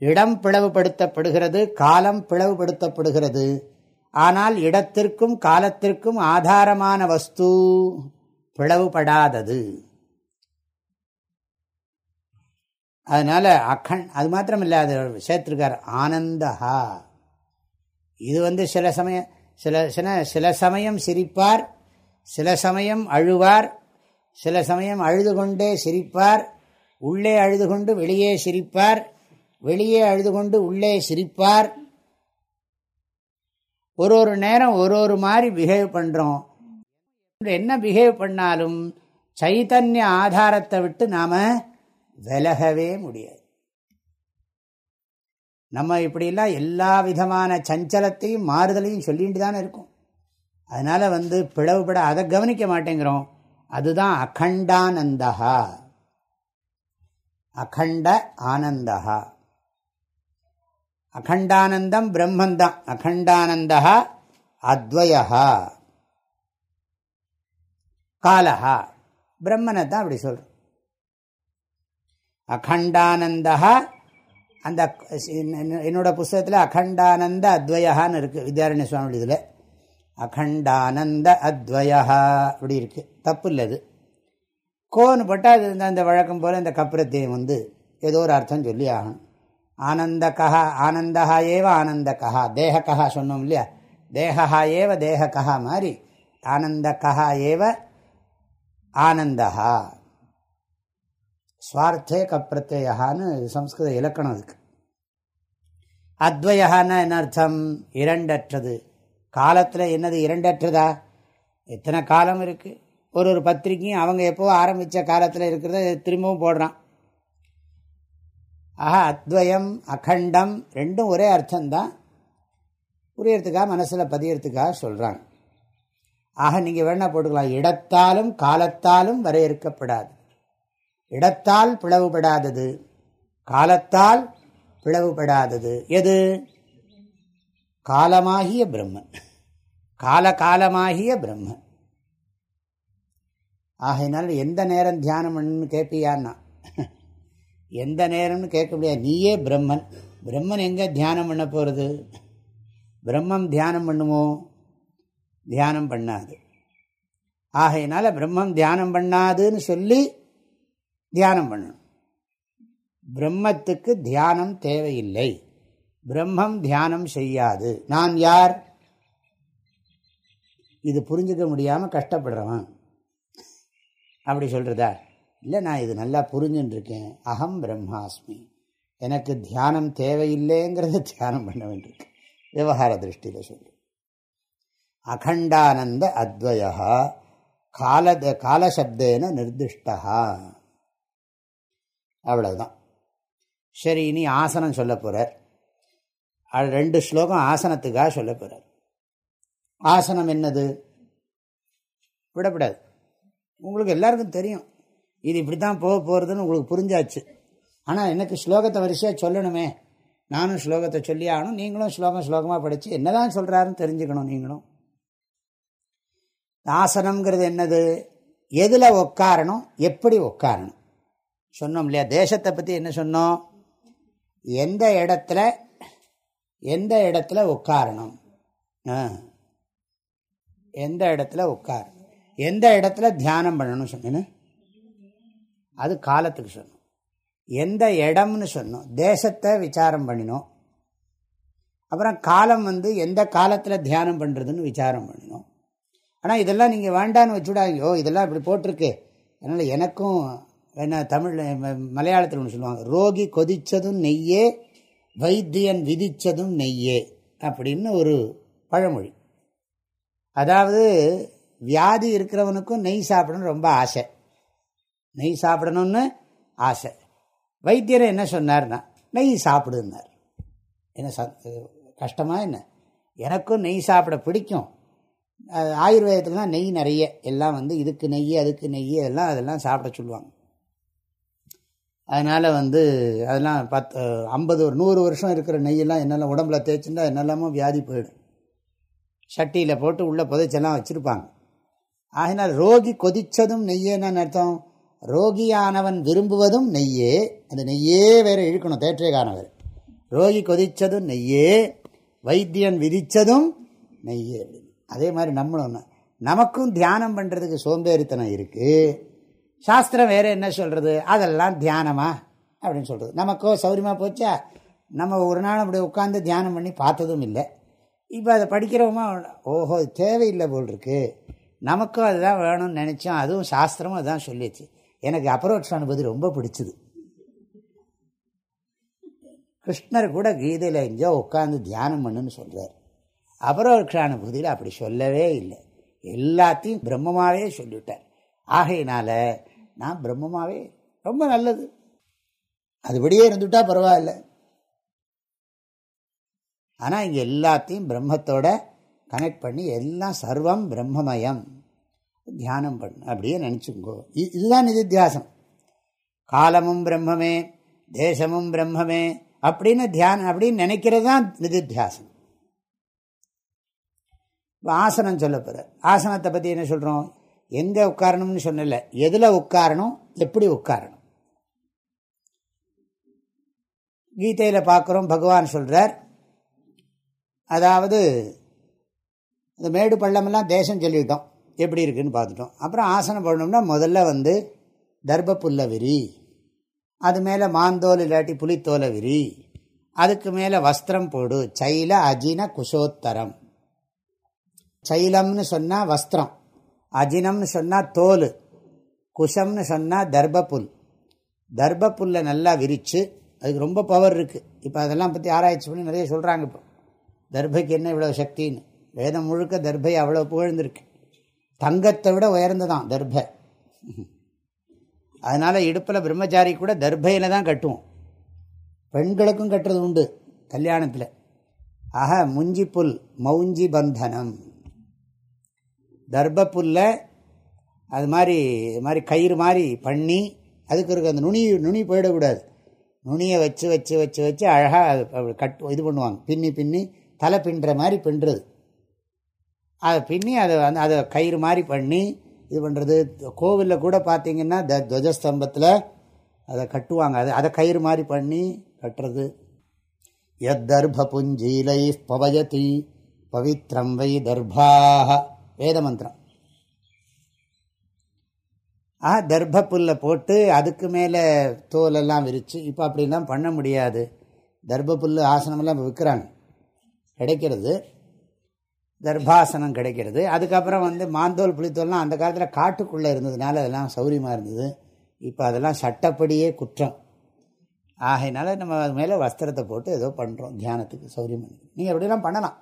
இடம் பிளவுபடுத்தப்படுகிறது காலம் பிளவுபடுத்தப்படுகிறது. ஆனால் இடத்திற்கும் காலத்திற்கும் ஆதாரமான வஸ்து பிளவுபடாதது. அதனால அக்கண் அது மாத்திரம் இல்லை அது சேர்த்திருக்கார் ஆனந்தஹா. இது வந்து சில சமயம் சில சில சில சமயம் சிரிப்பார் சில சமயம் அழுவார் சில சமயம் அழுது கொண்டே சிரிப்பார் உள்ளே அழுது கொண்டு வெளியே சிரிப்பார் வெளியே அழுது கொண்டு உள்ளே சிரிப்பார். ஒரு ஒரு நேரம் ஒரு ஒரு மாதிரி பிஹேவ் பண்ணுறோம் என்ன பிஹேவ் பண்ணாலும் சைத்தன்ய ஆதாரத்தை விட்டு நாம் விலகவே முடியாது. நம்ம இப்படிலாம் எல்லா விதமான சஞ்சலத்தையும் மாறுதலையும் சொல்லிட்டு தானே இருக்கும். அதனால் வந்து பிளவுபட அதை கவனிக்க மாட்டேங்கிறோம். அதுதான் அகண்டானந்தா அகண்ட ஆனந்தா அகண்டானந்தம் பிரம்மந்தான். அகண்டானந்தா அத்வயா காலஹா. பிரம்மனை தான் அப்படி சொல்கிறோம் அகண்டானந்தா அந்த என்னோட புஸ்தகத்தில் அகண்டானந்த அத்வயான்னு இருக்குது வித்யாரண்ய சுவாமி இதில் அகண்டானந்த அத்வயா. அப்படி இருக்குது தப்பு இல்லது கோன்னு போட்டால் அது அந்த வழக்கம் போல் இந்த கப்புரத்தையும் வந்து ஏதோ ஒரு அர்த்தம் சொல்லி ஆகணும். ஆனந்தகா ஆனந்தகா ஏவ ஆனந்தகா தேகக்கா சொன்னோம் இல்லையா? தேகா ஏவ தேகக்கா மாதிரி ஆனந்தகா ஏவ ஆனந்தகா ஸ்வார்த்தே கப்பிரத்யான்னு சம்ஸ்கிருத இலக்கணம் அதுக்கு அத்வயான்னா என்ன அர்த்தம்? இரண்டற்றது. காலத்தில் என்னது இரண்டற்றதா? எத்தனை காலம் இருக்குது ஒரு ஒரு பத்திரிக்கையும் அவங்க எப்போவோ ஆரம்பித்த காலத்தில் இருக்கிறத திரும்பவும் போடுறான். ஆஹா அத்வயம் அகண்டம் ரெண்டும் ஒரே அர்த்தம்தான். புரியறதுக்காக மனசில் பதியறதுக்காக சொல்கிறாங்க ஆக நீங்கள் வேணா போட்டுக்கலாம். இடத்தாலும் காலத்தாலும் வரையறுக்கப்படாது. இடத்தால் பிளவுபடாதது. காலத்தால் பிளவுபடாதது. எது? காலமாகிய பிரம்மன் கால காலமாகிய பிரம்மன் ஆகையினால் எந்த நேரம் தியானம் பண்ணு கேட்பியான்னா எந்த நேரம்னு கேட்க முடியாது. நீயே பிரம்மன். பிரம்மன் எங்கே தியானம் பண்ண போகிறது பிரம்மம் தியானம் பண்ணுமோ? தியானம் பண்ணாது. ஆகையினால பிரம்மம் தியானம் பண்ணாதுன்னு சொல்லி தியானம் பண்ணணும். பிரம்மத்துக்கு தியானம் தேவையில்லை. பிரம்மம் தியானம் செய்யாது. நான் யார்? இது புரிஞ்சுக்க முடியாமல் கஷ்டப்படுறவன். அப்படி சொல்கிறதா இல்லை நான் இது நல்லா புரிஞ்சுட்டுருக்கேன் அகம் பிரம்மாஸ்மி. எனக்கு தியானம் தேவையில்லைங்கிறத தியானம் பண்ண வேண்டியிருக்கு. விவகார திருஷ்டியில் சொல்லு. அகண்டானந்த அத்வயா. கால காலசப்தேன நிர்திஷ்டா. அவ்வளவுதான். சரி இனி ஆசனம் சொல்ல போகிறார் ரெண்டு ஸ்லோகம் ஆசனத்துக்காக சொல்ல போகிறார் ஆசனம் என்னது? விடப்படாது. உங்களுக்கு எல்லாருக்கும் தெரியும். இது இப்படி தான் போக போகிறதுன்னு உங்களுக்கு புரிஞ்சாச்சு. ஆனால் எனக்கு ஸ்லோகத்தை வரிசையாக சொல்லணுமே. நானும் ஸ்லோகத்தை சொல்லி ஆகணும். நீங்களும் ஸ்லோகம் ஸ்லோகமாக படித்து என்னதான் சொல்கிறாருன்னு தெரிஞ்சுக்கணும் நீங்களும். ஆசனம்ங்கிறது என்னது? எதில் உட்காரணும் எப்படி உட்காரணும் சொன்னோம் இல்லையா? தேசத்தை பற்றி என்ன சொன்னோம்? எந்த இடத்துல எந்த இடத்துல உட்காரணும்? எந்த இடத்துல உட்காரணும்? எந்த இடத்துல தியானம் பண்ணணும் சொன்னேன்னு? அது காலத்துக்கு சொன்னோம். எந்த இடம்னு சொன்னோம். தேசத்தை விசாரம் பண்ணினோம். அப்புறம் காலம் வந்து எந்த காலத்தில் தியானம் பண்ணுறதுன்னு விசாரம் பண்ணினோம். ஆனால் இதெல்லாம் நீங்கள் வேண்டான்னு வச்சுடாங்கயோ இதெல்லாம் இப்படி போட்டிருக்கு. அதனால் எனக்கும் என்ன தமிழ் மலையாளத்தில் ஒன்று சொல்லுவாங்க. ரோகி கொதித்ததும் நெய்யே வைத்தியன் விதித்ததும் நெய்யே அப்படின்னு ஒரு பழமொழி. அதாவது வியாதி இருக்கிறவனுக்கும் நெய் சாப்பிடணும் ரொம்ப ஆசை. நெய் சாப்பிடணும்னு ஆசை. வைத்தியரை என்ன சொன்னார்னா நெய் சாப்பிடுன்னார். என்ன கஷ்டமாக என்ன? எனக்கும் நெய் சாப்பிட பிடிக்கும். ஆயுர்வேதத்தில் தான் நெய் நிறைய. எல்லாம் வந்து இதுக்கு நெய் அதுக்கு நெய் எல்லாம் அதெல்லாம் சாப்பிட சொல்லுவாங்க. அதனால் வந்து அதெல்லாம் பத்து ஐம்பது ஒரு நூறு வருஷம் இருக்கிற நெய்யெல்லாம் என்னெல்லாம் உடம்புல தேய்ச்சிருந்தால் என்னெல்லாமோ வியாதி போயிடும். சட்டியில் போட்டு உள்ளே புதைச்செல்லாம் வச்சுருப்பாங்க. ஆகினால் ரோகி கொதித்ததும் நெய்யேன்னு அர்த்தம்? ரோகியானவன் விரும்புவதும் நெய்யே அந்த நெய்யே வேறு இழுக்கணும் தேற்றைக்கானவர் ரோகி கொதித்ததும் நெய்யே வைத்தியன் விதித்ததும் நெய்யே. அதே மாதிரி நம்மளும் நமக்கும் தியானம் பண்ணுறதுக்கு சோம்பேறித்தனம் இருக்குது சாஸ்திரம் வேறு என்ன சொல்கிறது அதெல்லாம் தியானமா? அப்படின்னு சொல்கிறது நமக்கோ சௌரியமாக போச்சா? நம்ம ஒரு நாள் அப்படி உட்காந்து தியானம் பண்ணி பார்த்ததும் இல்லை. இப்போ அதை படிக்கிறோமா ஓஹோ தேவையில்லை போல் இருக்கு. நமக்கும் அதுதான் வேணும்னு நினச்சோம். அதுவும் சாஸ்திரமும் அதுதான் சொல்லிச்சு. எனக்கு அப்ரோச் அனுபதி ரொம்ப பிடிச்சிது. கிருஷ்ணர் கூட கீதையில் எங்கேயோ உட்காந்து தியானம் பண்ணுன்னு சொல்கிறார் அபரோக்ஷானுபூதியில் அப்படி சொல்லவே இல்லை. எல்லாத்தையும் பிரம்மமாகவே சொல்லிவிட்டார். ஆகையினால் நான் பிரம்மமாகவே ரொம்ப நல்லது. அதுபடியே இருந்துட்டா பரவாயில்ல. ஆனால் இங்கே எல்லாத்தையும் பிரம்மத்தோட கனெக்ட் பண்ணி எல்லாம் சர்வம் பிரம்மமயம். தியானம் பண்ணு அப்படியே நினச்சிங்கோ இதுதான் நிதித்தியாசம். காலமும் பிரம்மமே தேசமும் பிரம்மமே அப்படின்னு தியானம் அப்படின்னு நினைக்கிறது தான் நிதித்தியாசம். இப்போ ஆசனம் சொல்ல போகிற ஆசனத்தை பற்றி என்ன சொல்கிறோம் எங்கே உட்காரணும்னு சொன்னல எதில் உட்காரணும் எப்படி உட்காரணும்? கீதையில் பார்க்குறோம் பகவான் சொல்கிறார் அதாவது இந்த மேடு பள்ளமெல்லாம் தேசம் சொல்லிவிட்டோம் எப்படி இருக்குன்னு பார்த்துட்டோம். அப்புறம் ஆசனம் பண்ணோம்னா முதல்ல வந்து தர்பப்புல்ல விரி அது மேலே மாந்தோல் இல்லாட்டி புலித்தோலை விரி அதுக்கு மேலே வஸ்திரம் போடு சைல அஜின குஷோத்தரம். சைலம்னு சொன்னால் வஸ்திரம். அஜினம்னு சொன்னால் தோல் குஷம்னு சொன்னால் தர்பப்புல். தர்பப்புல்லை நல்லா விரித்து அதுக்கு ரொம்ப பவர் இருக்குது இப்போ அதெல்லாம் பற்றி ஆராய்ச்சி பண்ணி நிறைய சொல்கிறாங்க இப்போ. தர்பைக்கு என்ன இவ்வளோ சக்தின்னு? வேதம் முழுக்க தர்பை அவ்வளோ புகழ்ந்துருக்கு. தங்கத்தை விட உயர்ந்து தான் தர்பை. அதனால் இடுப்பில் பிரம்மச்சாரி கூட தர்பையில் தான் கட்டுவோம். பெண்களுக்கும் கட்டுறது உண்டு கல்யாணத்தில். ஆக முஞ்சி புல் மௌஞ்சி பந்தனம். தர்பப்புல்ல அது மாதிரி மாதிரி கயிறு மாதிரி பண்ணி அதுக்கு இருக்க அந்த நுனி நுனி போயிடக்கூடாது. நுனியை வச்சு வச்சு வச்சு வச்சு அழகாக கட் இது பண்ணுவாங்க. பின்னி பின்னி தலை பின்னுற மாதிரி பின்னுறது. அதை பின்னி அதை வந்து அதை கயிறு மாதிரி பண்ணி இது பண்ணுறது கோவிலில் கூட பார்த்திங்கன்னா த துவஜஸ்தம்பத்தில் அதை கட்டுவாங்க. அதை அதை கயிறு மாதிரி பண்ணி கட்டுறது. எத் தர்ப புஞ்சீலை பவயதி பவித்ரம் வை தர்பாக வேத மந்திரம் ஆ தர்ப புல்லை போட்டு அதுக்கு மேலே தோலெல்லாம் விரித்து இப்போ அப்படிலாம் பண்ண முடியாது. தர்ப புல் ஆசனமெல்லாம் இப்போ விற்கிறாங்க கிடைக்கிறது. தர்பாசனம் கிடைக்கிறது. அதுக்கப்புறம் வந்து மாந்தோல் புளித்தோல்லாம் அந்த காலத்தில் காட்டுக்குள்ளே இருந்ததுனால அதெல்லாம் சௌரியமாக இருந்தது. இப்போ அதெல்லாம் சட்டப்படியே குற்றம். ஆகையினால நம்ம அது மேலே வஸ்திரத்தை போட்டு ஏதோ பண்ணுறோம் தியானத்துக்கு சௌரியம் பண்ணி நீங்கள் அப்படிலாம் பண்ணலாம்.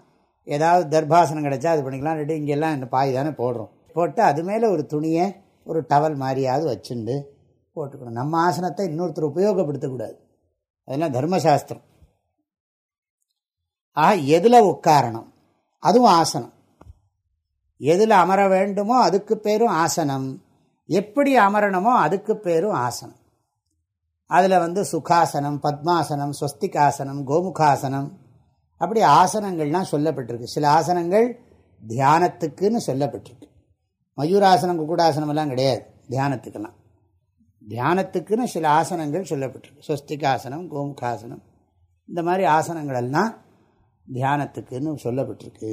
ஏதாவது தர்பாசனம் கிடைச்சா அது பண்ணிக்கலாம் இல்லாட்டி இங்கெல்லாம் இந்த பாய் தானே போடுறோம். போட்டு அது மேலே ஒரு துணியை ஒரு டவல் மாதிரியாவது வச்சுண்டு போட்டுக்கணும். நம்ம ஆசனத்தை இன்னொருத்தர் உபயோகப்படுத்தக்கூடாது. அதெல்லாம் தர்மசாஸ்திரம். ஆக எதில் உட்காரணும் அதுவும் ஆசனம். எதில் அமர வேண்டுமோ அதுக்கு பேரும் ஆசனம். எப்படி அமரணுமோ அதுக்கு பேரும் ஆசனம். அதில் வந்து சுகாசனம் பத்மாசனம் ஸ்வஸ்திகாசனம் கோமுகாசனம் அப்படி ஆசனங்கள்லாம் சொல்லப்பட்டிருக்கு. சில ஆசனங்கள் தியானத்துக்குன்னு சொல்லப்பட்டிருக்கு. மயூராசனம் குக்குடாசனமெல்லாம் கிடையாது. தியானத்துக்கெல்லாம். தியானத்துக்குன்னு சில ஆசனங்கள் சொல்லப்பட்டிருக்கு. ஸ்வஸ்திகாசனம் கோமுகாசனம் இந்த மாதிரி ஆசனங்களெல்லாம் தியானத்துக்குன்னு சொல்லப்பட்டிருக்கு.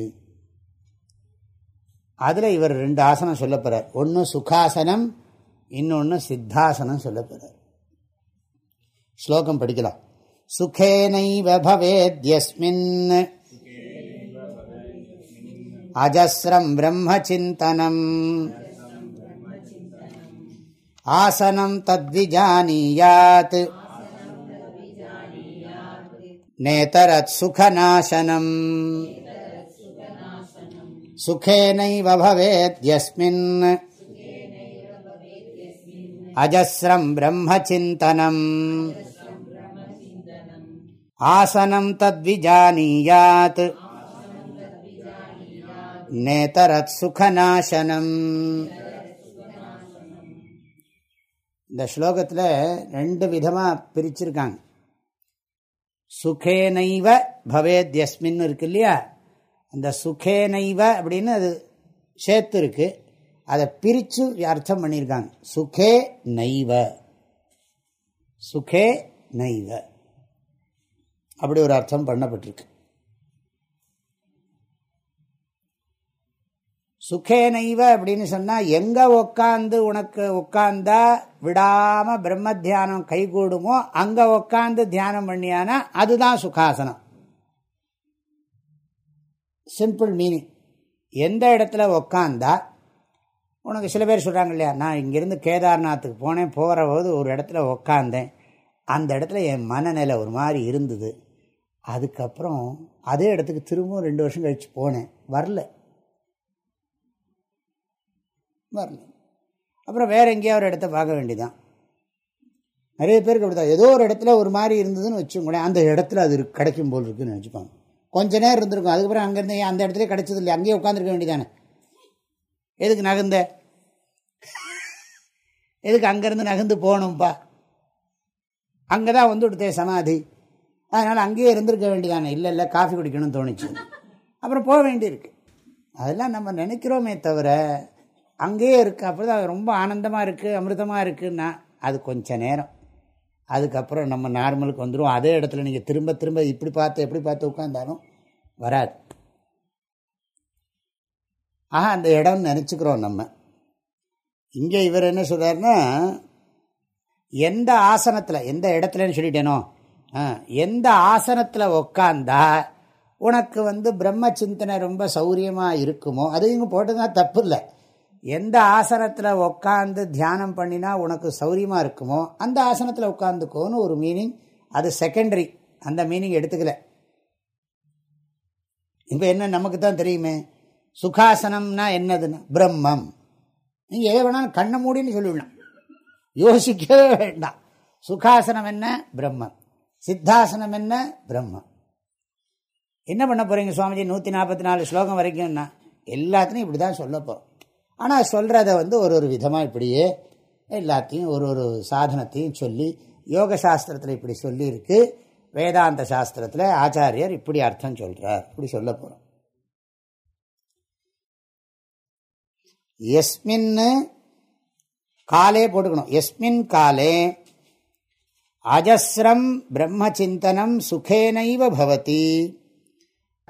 அதில் இவர் ரெண்டு ஆசனம் சொல்ல போகிறார் ஒன்று சுகாசனம் இன்னொன்று சித்தாசனம் சொல்ல போகிறார் ஸ்லோகம் படிக்கலாம். சுகேனைவ பவேத்யஸ்மின் அஜஸ்ரம் பிரம்மச்சிந்தனம் ஆசனம் தத்விஜானீயாத் நேதரத் சுகநாசனம் சுகேனைவ பவேத்யஸ்மின் அஜஸ்ரம் பிரம்மச்சிந்தனம் ஆசனம் தத்விஜானீயாத். நேதரத் சுகநாசனம். இந்த ஸ்லோகத்தில் ரெண்டு விதமாக பிரிச்சிருக்காங்க. சுகேனைவ பவேத்யஸ்மின் இருக்கு இல்லையா? அந்த சுகேனைவ அப்படின்னு அது சேர்த்து இருக்கு. அதை பிரித்து அர்த்தம் பண்ணியிருக்காங்க. சுகே நைவ சுகே நைவ அப்படி ஒரு அர்த்தம் பண்ணப்பட்டிருக்கு. சுகேனைவ அப்படின்னு சொன்னால் எங்கே உக்காந்து உனக்கு உட்காந்தா விடாமல் பிரம்ம தியானம் கைகூடுமோ அங்கே உக்காந்து தியானம் பண்ணியானா அதுதான் சுகாசனம். சிம்பிள் மீனிங் எந்த இடத்துல உக்காந்தா உனக்கு சில பேர் சொல்கிறாங்க இல்லையா நான் இங்கேருந்து கேதார்நாத்துக்கு போனேன் போகிற போது ஒரு இடத்துல உக்காந்தேன். அந்த இடத்துல என் மனநிலை ஒரு மாதிரி இருந்தது. அதுக்கப்புறம் அதே இடத்துக்கு திரும்பவும் ரெண்டு வருஷம் கழித்து போனேன். வரல. வரல. அப்புறம் வேறு எங்கேயா ஒரு இடத்த பார்க்க வேண்டியதான் நிறைய பேருக்கு அப்படி தான் ஏதோ ஒரு இடத்துல ஒரு மாதிரி இருந்ததுன்னு வச்சுக்கோங்களேன் அந்த இடத்துல அது கிடைக்கும் போல் இருக்குன்னு நினச்சிப்பாங்க. கொஞ்ச நேரம் இருந்திருக்கும். அதுக்கப்புறம் அங்கேருந்து அந்த இடத்துல கிடைச்சது இல்லை அங்கேயே உட்காந்துருக்க வேண்டியதானே எதுக்கு நகர்ந்த எதுக்கு அங்கேருந்து நகர்ந்து போகணும்ப்பா அங்கே தான் வந்து விடுத்தே சமாதி. அதனால் அங்கேயே இருந்திருக்க வேண்டியதானே. இல்லை இல்லை காஃபி குடிக்கணும்னு தோணுச்சு. அப்புறம் போக வேண்டியிருக்கு. அதெல்லாம் நம்ம நினைக்கிறோமே தவிர அங்கேயே இருக்குது அப்படி தான் ரொம்ப ஆனந்தமாக இருக்குது அமிர்தமாக இருக்குன்னா அது கொஞ்ச நேரம். அதுக்கப்புறம் நம்ம நார்மலுக்கு வந்துடும் அதே இடத்துல நீங்கள் திரும்ப திரும்ப இப்படி பார்த்து எப்படி பார்த்து உட்காந்தாலும் வராது. ஆஹா அந்த இடம்னு நினச்சிக்கிறோம் நம்ம. இங்கே இவர் என்ன சொல்கிறாருன்னா எந்த ஆசனத்தில் எந்த இடத்துலன்னு சொல்லிட்டேனோ எந்த ஆசனத்தில் உக்காந்தா உனக்கு வந்து பிரம்ம சிந்தனை ரொம்ப சௌரியமாக இருக்குமோ அது இங்கே போட்டுதான் தப்பு இல்லை எந்த ஆசனத்தில் உக்காந்து தியானம் பண்ணினா உனக்கு சௌரியமாக இருக்குமோ அந்த ஆசனத்தில் உட்காந்துக்கோன்னு ஒரு மீனிங் அது செகண்டரி அந்த மீனிங் எடுத்துக்கல. இப்போ என்ன நமக்கு தான் தெரியுமே? சுகாசனம்னா என்னதுன்னு? பிரம்மம். நீங்கள் எதை வேணாலும் கண்ணை மூடின்னு சொல்லிவிடலாம் யோசிக்கவே வேண்டாம். சுகாசனம் என்ன? பிரம்மம். சித்தாசனம் என்ன? பிரம்மம் என்ன பண்ண போகிறீங்க சுவாமிஜி? நூற்றி நாற்பத்தி நாலு ஸ்லோகம் வரைக்கும்னா எல்லாத்தையும் இப்படி தான் சொல்ல போகிறோம் ஆனால் சொல்கிறத வந்து ஒரு ஒரு விதமாக இப்படியே எல்லாத்தையும் ஒரு ஒரு சாதனத்தையும் சொல்லி யோக சாஸ்திரத்தில் இப்படி சொல்லியிருக்கு. வேதாந்த சாஸ்திரத்தில் ஆச்சாரியர் இப்படி அர்த்தம் சொல்கிறார் இப்படி சொல்ல போகிறோம் எஸ்மின்னு காலே போட்டுக்கணும். எஸ்மின் காலே அஜஸ்ரம் பிரம்மச்சிந்தனம் சுகேனைவ பவதி.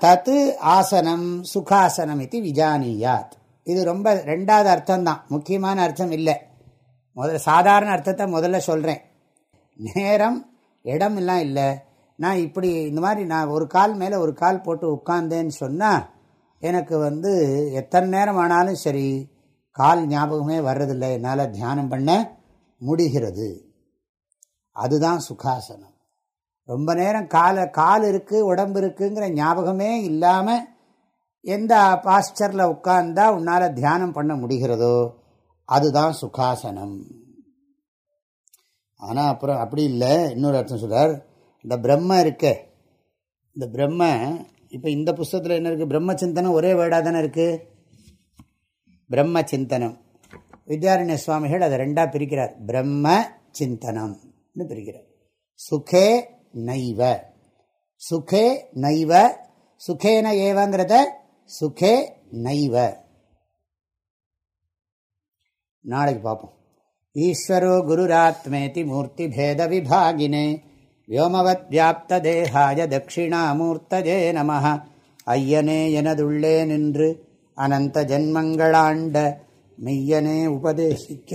தத்து ஆசனம் சுகாசனம் இது விஜானியாத். இது ரொம்ப ரெண்டாவது அர்த்தம்தான். முக்கியமான அர்த்தம் இல்லை. முதல்ல சாதாரண அர்த்தத்தை முதல்ல சொல்கிறேன் நேரம் இடமெல்லாம் இல்லை. நான் இப்படி இந்த மாதிரி நான் ஒரு கால் மேலே ஒரு கால் போட்டு உட்கார்ந்தேன்னு சொன்னால் எனக்கு வந்து எத்தனை நேரம் ஆனாலும் சரி கால் ஞாபகமே வர்றதில்லை. என்னால் தியானம் பண்ண முடிகிறது. அதுதான் சுகாசனம். ரொம்ப நேரம் கால கால் இருக்குது உடம்பு இருக்குங்கிற ஞாபகமே இல்லாமல் எந்த பாஸ்டரில் உட்கார்ந்தா உன்னால் தியானம் பண்ண முடிகிறதோ அதுதான் சுகாசனம். ஆனால் அப்புறம் அப்படி இல்லை. இன்னொரு அர்த்தம் சொல்கிறார் இந்த பிரம்ம இருக்க. இந்த பிரம்ம இப்போ இந்த புஸ்தகத்தில் என்ன இருக்குது பிரம்ம சிந்தனம் ஒரே வேர்டாக தானே இருக்குது பிரம்ம சிந்தனம். வித்யாரண்ய சுவாமிகள் அதை ரெண்டாக பிரிக்கிறார். பிரம்ம சிந்தனம். பிரிக்கிறார் சுகே நைவ. சுகே நைவ. சுகேன ஏவங்கிறத சுகே நைவ. நாளைக்கு பார்ப்போம் ஈஸ்வரோ குருராத்மேதி மூர்த்தி பேத விபாகினே. வோமவத் வியாப்த தேகாய தட்சிணாமூர்த்தஜே நம ஐயனே எனதுள்ளே நின்று அனந்த ஜென்மங்களாண்ட மெய்யனே உபதேசிக்க.